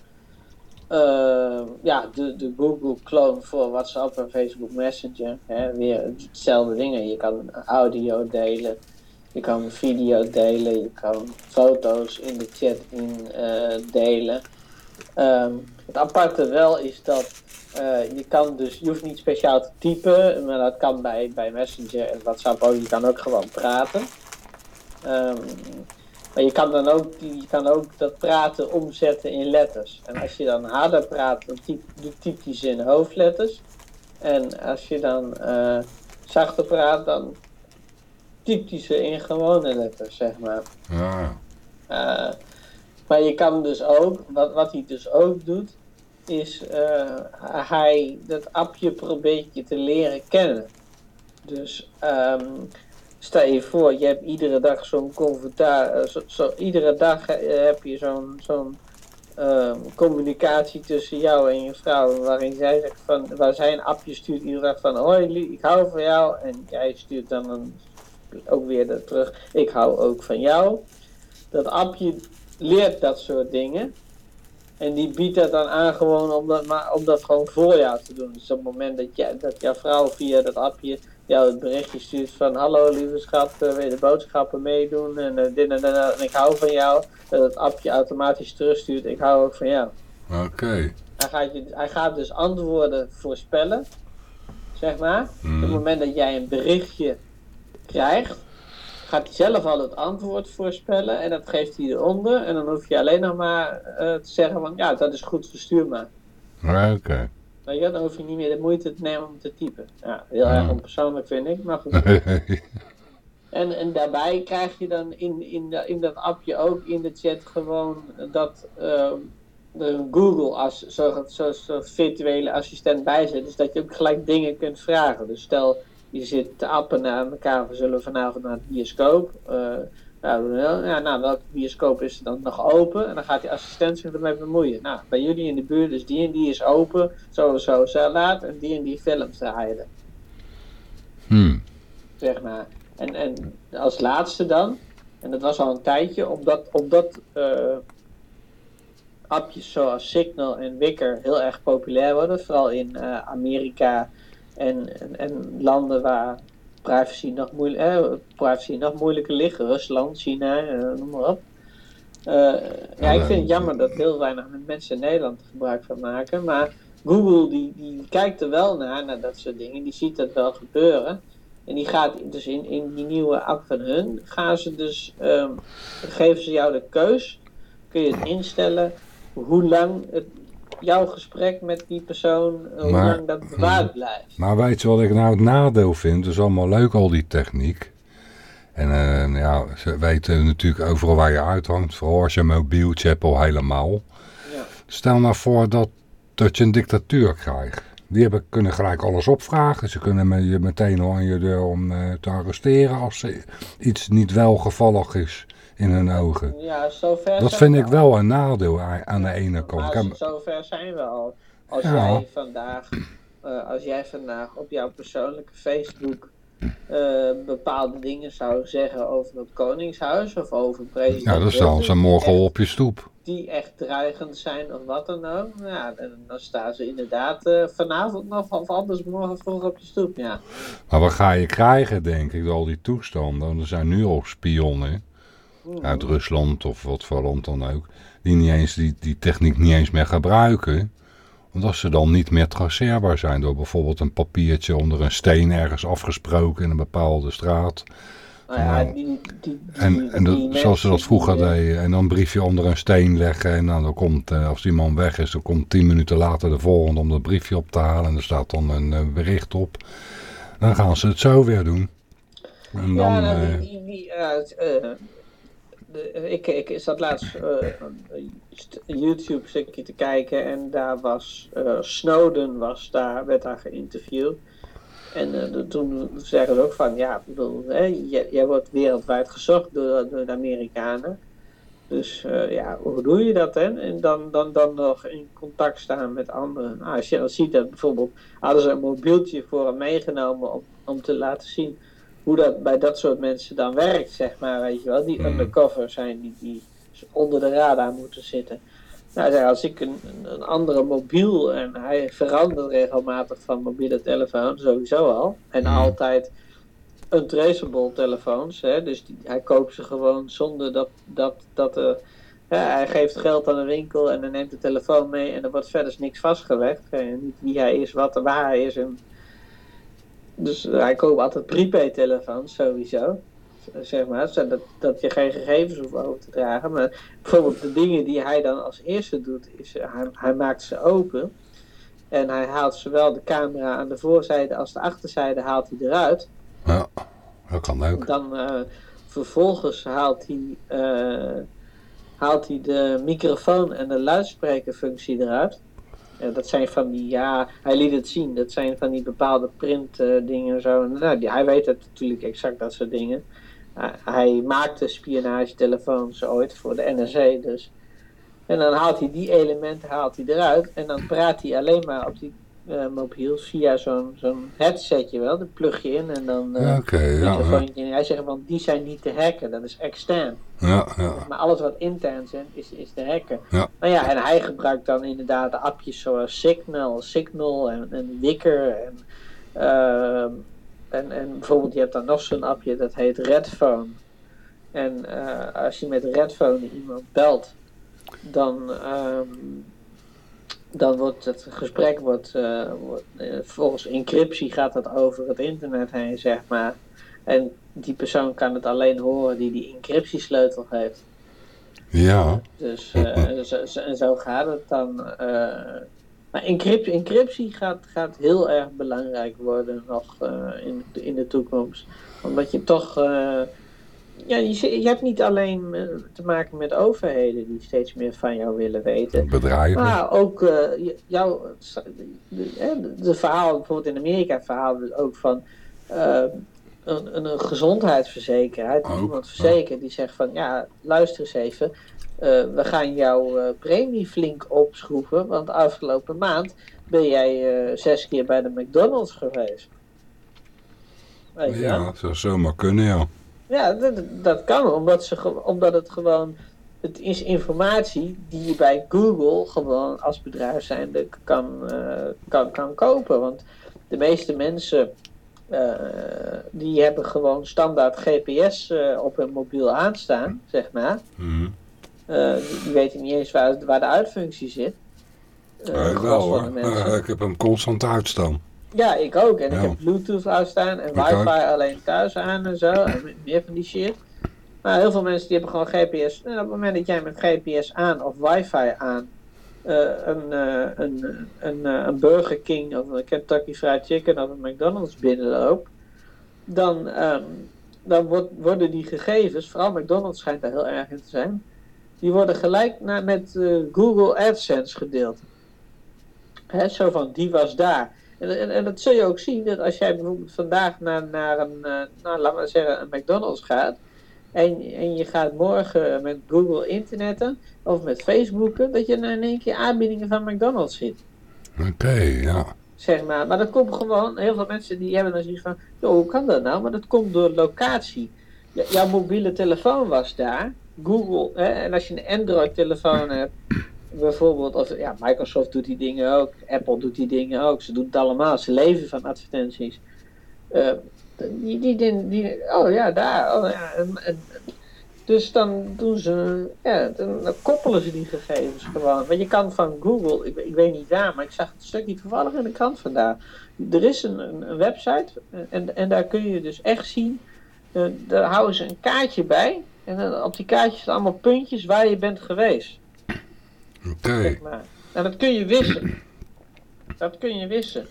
eh, ja, de, de Google-clone voor WhatsApp en Facebook Messenger. Hè, weer hetzelfde dingen. Je kan audio delen, je kan video delen, je kan foto's in de chat in eh, delen. Ehm, het aparte wel is dat eh, je kan dus, je hoeft niet speciaal te typen, maar dat kan bij, bij Messenger en WhatsApp ook. Je kan ook gewoon praten. Ehm, maar je kan dan ook, je kan ook dat praten omzetten in letters. En als je dan harder praat, dan typ, typt hij ze in hoofdletters. En als je dan eh, zachter praat, dan typt hij ze in gewone letters, zeg maar. Ja. Eh, maar je kan dus ook, wat, wat hij dus ook doet, is eh, hij dat appje probeert je te leren kennen. Dus ehm, stel je voor, je hebt iedere dag zo'n confrontatie, zo, zo, iedere dag eh, heb je zo'n ehm, communicatie tussen jou en je vrouw, waarin zij zegt van, waar zij een appje stuurt iedere dag van, hoi, ik hou van jou, en jij stuurt dan ook weer terug, ik hou ook van jou. Dat appje leert dat soort dingen. En die biedt dat dan aan gewoon om dat, maar, om dat gewoon voor jou te doen. Dus op het moment dat, jij, dat jouw vrouw via dat appje jou het berichtje stuurt van hallo lieve schat, uh, wil je de boodschappen meedoen en uh, dit en dat en ik hou van jou. Dat het appje automatisch terugstuurt, ik hou ook van jou. Oké. Okay. Hij, gaat je, hij gaat dus antwoorden voorspellen, zeg maar. Mm. Op het moment dat jij een berichtje krijgt, gaat hij zelf al het antwoord voorspellen en dat geeft hij eronder. En dan hoef je alleen nog maar uh, te zeggen van ja, dat is goed, verstuur maar. Oké. Okay. Weet je, dan hoef je niet meer de moeite te nemen om te typen. Ja, heel erg Ja. onpersoonlijk vind ik, maar goed. En, en daarbij krijg je dan in, in, de, in dat appje ook in de chat gewoon dat ehm, er een Google als zo'n zo, zo virtuele assistent bij zit. Dus dat je ook gelijk dingen kunt vragen. Dus stel je zit te appen naar elkaar, we zullen vanavond naar de bioscoop. Nou, ja, nou, welke bioscoop is er dan nog open? En dan gaat die assistent zich ermee bemoeien. Nou, bij jullie in de buurt is die en die is open, zo en zo, zo laat. En die en die films draaien. Hmm. Zeg maar. En, en als laatste dan, en dat was al een tijdje, omdat, omdat uh, appjes zoals Signal en Wicker heel erg populair worden, vooral in uh, Amerika en, en, en, landen waar privacy nog, moeilijk, eh, privacy nog moeilijker ligt, Rusland, China, noem maar op. ja, ik vind het jammer dat heel weinig mensen in Nederland er gebruik van maken, maar Google die, die kijkt er wel naar, naar dat soort dingen, die ziet dat wel gebeuren. En die gaat dus in, in die nieuwe app van hun, gaan ze dus, um, geven ze jou de keus, kun je het instellen hoe lang het, jouw gesprek met die persoon, hoe Maar- lang dat bewaard blijft. Maar weet je wat ik nou het nadeel vind? Het is allemaal leuk al die techniek. En eh, ja, ze weten natuurlijk overal waar je uithangt. Vooral als je een mobieltje hebt al helemaal. Ja. Stel nou voor dat, dat je een dictatuur krijgt. Die hebben, kunnen gelijk alles opvragen. Ze kunnen je meteen al aan je deur om eh, te arresteren als iets niet welgevallig is in hun ogen. Ja, zover Dat vind ik al. wel een nadeel aan de ene kant. Maar zover zijn we al. Als Ja. jij vandaag, eh, als jij vandaag op jouw persoonlijke Facebook eh, bepaalde dingen zou zeggen over het Koningshuis of over president ja, dan staan ze morgen echt- op je stoep. die echt dreigend zijn of wat dan ook, ja, dan, dan staan ze inderdaad eh, vanavond nog of anders morgen vroeg op je stoep. Ja, Maar wat ga je krijgen, denk ik, door al die toestanden? Want er zijn nu al spionnen uit Rusland of wat voor land dan ook, die niet eens die, die techniek niet eens meer gebruiken. Omdat ze dan niet meer traceerbaar zijn door bijvoorbeeld een papiertje onder een steen ergens afgesproken in een bepaalde straat. nou ja, Ja. die, die, die, En, en dat- zoals ze dat vroeger eh, deden. En dan een briefje onder een steen leggen. En dan, dan komt, eh, als die man weg is, dan komt tien minuten later de volgende om dat briefje op te halen. En er staat dan een eh, bericht op. Dan gaan ze het zo weer doen. En dan, ja, nou, die, die, die, ja, het, eh, de, ik, ik zat laatst eh, YouTube stukje te kijken en daar was eh, Snowden was daar, werd daar geïnterviewd. En eh, de- toen zeggen ze ook van, ja, bedoel, jij, wordt wereldwijd gezocht door, door de Amerikanen. Dus eh, ja, hoe doe je dat hè? En dan, dan, dan nog in contact staan met anderen. Nou, als je dan ziet dat bijvoorbeeld, hadden ze een mobieltje voor hem meegenomen om, om te laten zien hoe dat bij dat soort mensen dan werkt, zeg maar, weet je wel. Die Mhm. undercover zijn, die, die onder de radar moeten zitten. Nou, zeg, als ik een, een- andere mobiel, en hij verandert regelmatig van mobiele telefoon, sowieso al. En Mhm. altijd untraceable telefoons, hè, dus die, hij koopt ze gewoon zonder dat, dat, dat er... Ja, hij geeft geld aan een winkel en dan neemt de telefoon mee en er wordt verder niks vastgelegd. Eh, niet wie hij is, wat waar hij is. En... Dus hij koopt altijd prepaid telefoons, sowieso. Zeg maar, zodat dat je geen gegevens hoeft over te dragen. Maar bijvoorbeeld de dingen die hij dan als eerste doet, is hij, hij maakt ze open. En hij haalt zowel de camera aan de voorzijde als de achterzijde haalt hij eruit. ja. Dat kan ook. Dan eh, vervolgens haalt hij, eh, haalt hij de microfoon en de luidsprekerfunctie eruit. En dat zijn van die, ja, hij liet het zien. Dat zijn van die bepaalde print eh, dingen en zo. Nou, die, hij weet het natuurlijk exact, dat soort dingen. Uh, hij maakte spionagetelefoons ooit voor de NSA dus. En dan haalt hij die elementen haalt hij eruit. En dan praat hij alleen maar op die uh, mobiel via zo'n zo'n headsetje wel. Dan plug je in en dan uh, okay, ja, ja. Hij zegt van die zijn niet te hacken, dat is extern. Ja, ja. Maar alles wat intern zijn is, is te hacken. Ja. Nou ja, en hij gebruikt dan inderdaad appjes zoals Signal, Signal en, en Wicker en, uh, en, en bijvoorbeeld je hebt dan nog zo'n appje dat heet Redphone. En uh, als je met Redphone iemand belt, dan, um, dan wordt het gesprek wordt, uh, wordt uh, volgens encryptie gaat dat over het internet heen, zeg maar. En die persoon kan het alleen horen die die encryptiesleutel heeft. Ja. Dus uh, zo, zo, zo, gaat het dan. maar encryptie, encryptie gaat, gaat heel erg belangrijk worden nog in, in de toekomst. Omdat je toch ja, je, je, hebt niet alleen uh, te maken met overheden die steeds meer van jou willen weten. Bedrijven. Maar ook uh, jouw, de, de, verhaal, bijvoorbeeld in Amerika, verhaal dus ook van uh, een, een, gezondheidsverzekeraar, die iemand verzekert, die zegt van ja, luister eens even, we gaan jouw premie flink opschroeven, want afgelopen maand ben jij zes keer bij de McDonald's geweest. Weet ja, dat zou zomaar kunnen, ja. Ja, dat, dat kan, omdat, ze, omdat het gewoon, het is informatie die je bij Google gewoon als bedrijf zijnde kan, uh, kan, kan kopen. Want de meeste mensen, uh, die hebben gewoon standaard GPS uh, op hun mobiel aanstaan, zeg maar. Mm. Die, die, weten niet eens waar, waar de uitfunctie zit. ik wel hoor, ik heb hem constant uitstaan. Ja, ik ook. En ja. ik heb Bluetooth uitstaan en wifi alleen thuis aan en zo. En meer van die shit. Maar heel veel mensen die hebben gewoon GPS. En op het moment dat jij met GPS aan of wifi aan uh, een, uh, een, een, uh, een Burger King of een Kentucky Fried Chicken of een McDonald's binnenloopt, dan, um, dan wordt, worden die gegevens, vooral McDonald's schijnt daar heel erg in te zijn, die worden gelijk naar, met Google AdSense gedeeld. Hè, zo van, die was daar. En, en, en, dat zul je ook zien, dat als jij bijvoorbeeld vandaag naar, naar een, uh, nou, laten we zeggen, een McDonald's gaat. En, en je gaat morgen met Google internetten of met Facebooken, dat je in één keer aanbiedingen van McDonald's ziet. Oké, okay, ja. Zeg maar, maar dat komt gewoon, heel veel mensen die hebben dan zoiets van, joh, hoe kan dat nou? Maar dat komt door locatie. J jouw mobiele telefoon was daar, Google, hè, en als je een Android telefoon hebt, bijvoorbeeld, of, ja, Microsoft doet die dingen ook, Apple doet die dingen ook, ze doen het allemaal, ze leven van advertenties. Uh, die, die, die, oh ja, daar, oh dus dan doen ze, ja, dan, koppelen ze die gegevens gewoon. Want je kan van Google, ik, ik weet niet waar, maar ik zag het stukje toevallig in de krant vandaag. Er is een, een, website en, en daar kun je dus echt zien, uh, daar houden ze een kaartje bij. En op die kaartjes staan allemaal puntjes waar je bent geweest. Oké. Okay. En dat kun je wissen. Dat kun je wissen.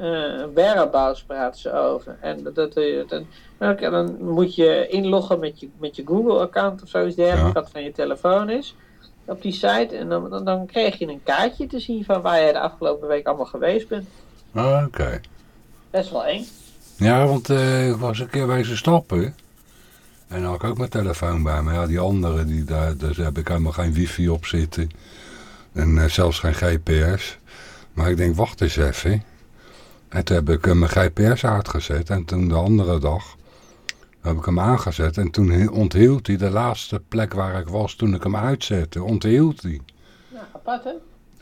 Uh, whereabouts praten ze over. En dat, dat, dat, dan moet je inloggen met je, met je Google-account of zoiets dergelijks, ja. dat van je telefoon is, op die site. En dan, dan, dan krijg je een kaartje te zien van waar je de afgelopen week allemaal geweest bent. Oké. Okay. Best wel eng. Ja, want uh, ik was een keer bij ze stappen. En dan had ik ook mijn telefoon bij me. Ja, die andere, die, daar, daar heb ik helemaal geen wifi op zitten. En uh, zelfs geen GPS. Maar ik denk, wacht eens even. En toen heb ik uh, mijn GPS uitgezet. En toen de andere dag heb ik hem aangezet. En toen onthield hij de laatste plek waar ik was toen ik hem uitzette. Onthield hij. Ja, apart hè?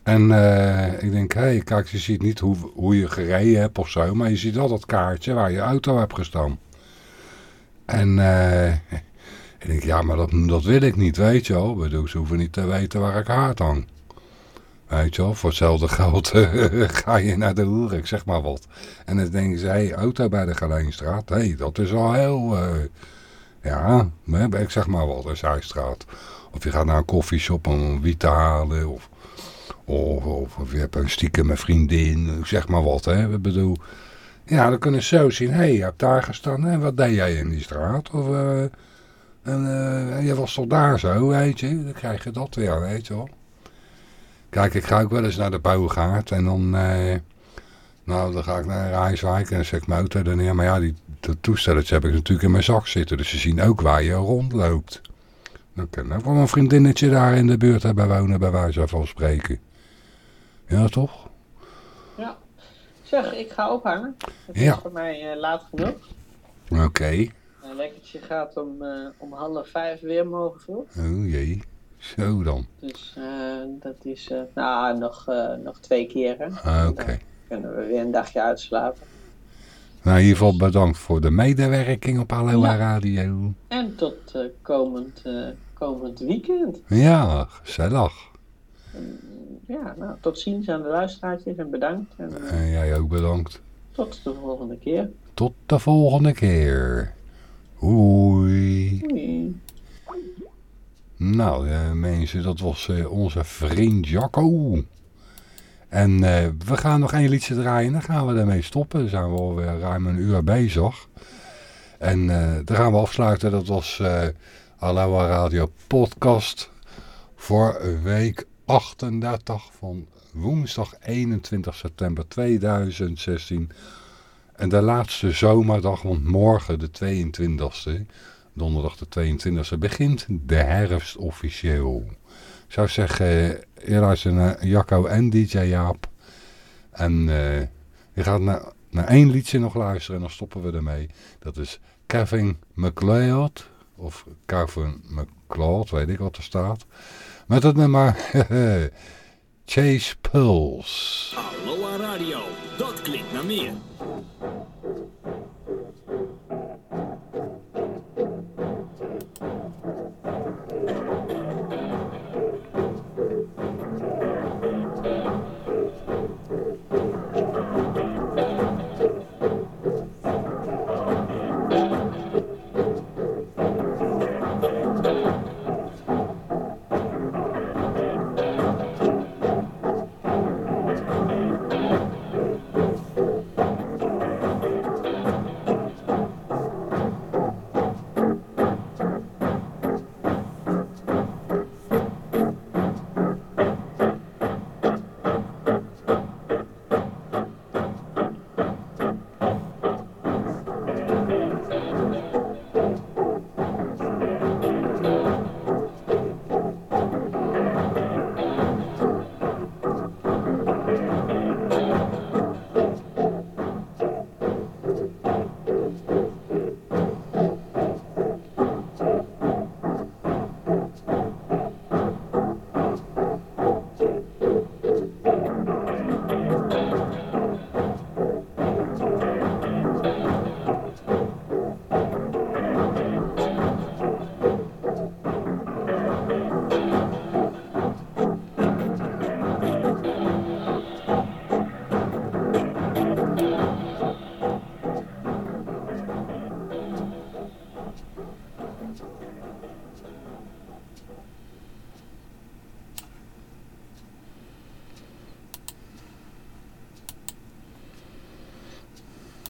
En uh, ik denk, hé, hey, kijk, je ziet niet hoe, hoe je gereden hebt of zo. Maar je ziet wel dat kaartje waar je auto hebt gestaan. En uh, ik denk, ja, maar dat, dat wil ik niet, weet je wel. Bedoel, ze hoeven niet te weten waar ik haard hang. Weet je wel, voor hetzelfde geld ga je naar de hoer, ik zeg maar wat. En dan denken ze, hey, auto bij de Galeenstraat. Hé, hey, dat is al heel... Uh, ja, ik zeg maar wat, een zijstraat. Of je gaat naar een koffieshop om wiet te halen. Of, of, je hebt een stiekem vriendin, zeg maar wat. Hè. Ik bedoel, Ja, dan kunnen ze zo zien. Hé, hey, je hebt daar gestaan. En wat deed jij in die straat? Of, uh, en, uh, je was toch daar zo, weet je. Dan krijg je dat weer, weet je wel. Kijk, ik ga ook wel eens naar de bouwgaard. En dan, uh, nou, dan ga ik naar Rijswijk. En dan zet ik mijn auto er neer. Maar ja, die dat toestelletje heb ik natuurlijk in mijn zak zitten. Dus ze zien ook waar je rondloopt. Dan kan ik wel een vriendinnetje daar in de buurt hebben wonen, bij wijze van spreken. Ja, toch? Zeg, ik ga ophangen. Het ja. is voor mij uh, laat genoeg. Oké. Okay. Mijn lekkertje gaat om, uh, om half vijf weer morgen vroeg. Oh jee. Zo dan. Dus uh, dat is nou, nog, nog twee keer. Ah, Oké. Okay. kunnen we weer een dagje uitslapen. Nou, in ieder geval bedankt voor de medewerking op Aloha ja. Radio. En tot komend, komend weekend. Ja, gezellig. Ja, nou, tot ziens aan de luisteraartjes en bedankt. En, en jij ook bedankt. Tot de volgende keer. Tot de volgende keer. Hoi. Hoi. Nou, mensen, dat was onze vriend Jacco. En uh, we gaan nog één liedje draaien. Dan gaan we ermee stoppen. Dan zijn we alweer ruim een uur bezig. En dan gaan we afsluiten. Dat was uh, Aloha Radio podcast. Voor week 38 van woensdag 21 september 2016. En de laatste zomerdag, want morgen de 22e, donderdag de 22e, begint de herfst officieel. Ik zou zeggen, je luistert naar Jacco en DJ Jaap. En uh, je gaat naar, naar één liedje nog luisteren en dan stoppen we ermee. Dat is Kevin McLeod. Of Kevin McLeod, weet ik wat er staat. Met het nummer Chase Pulse. Aloha Radio, dat klinkt naar meer.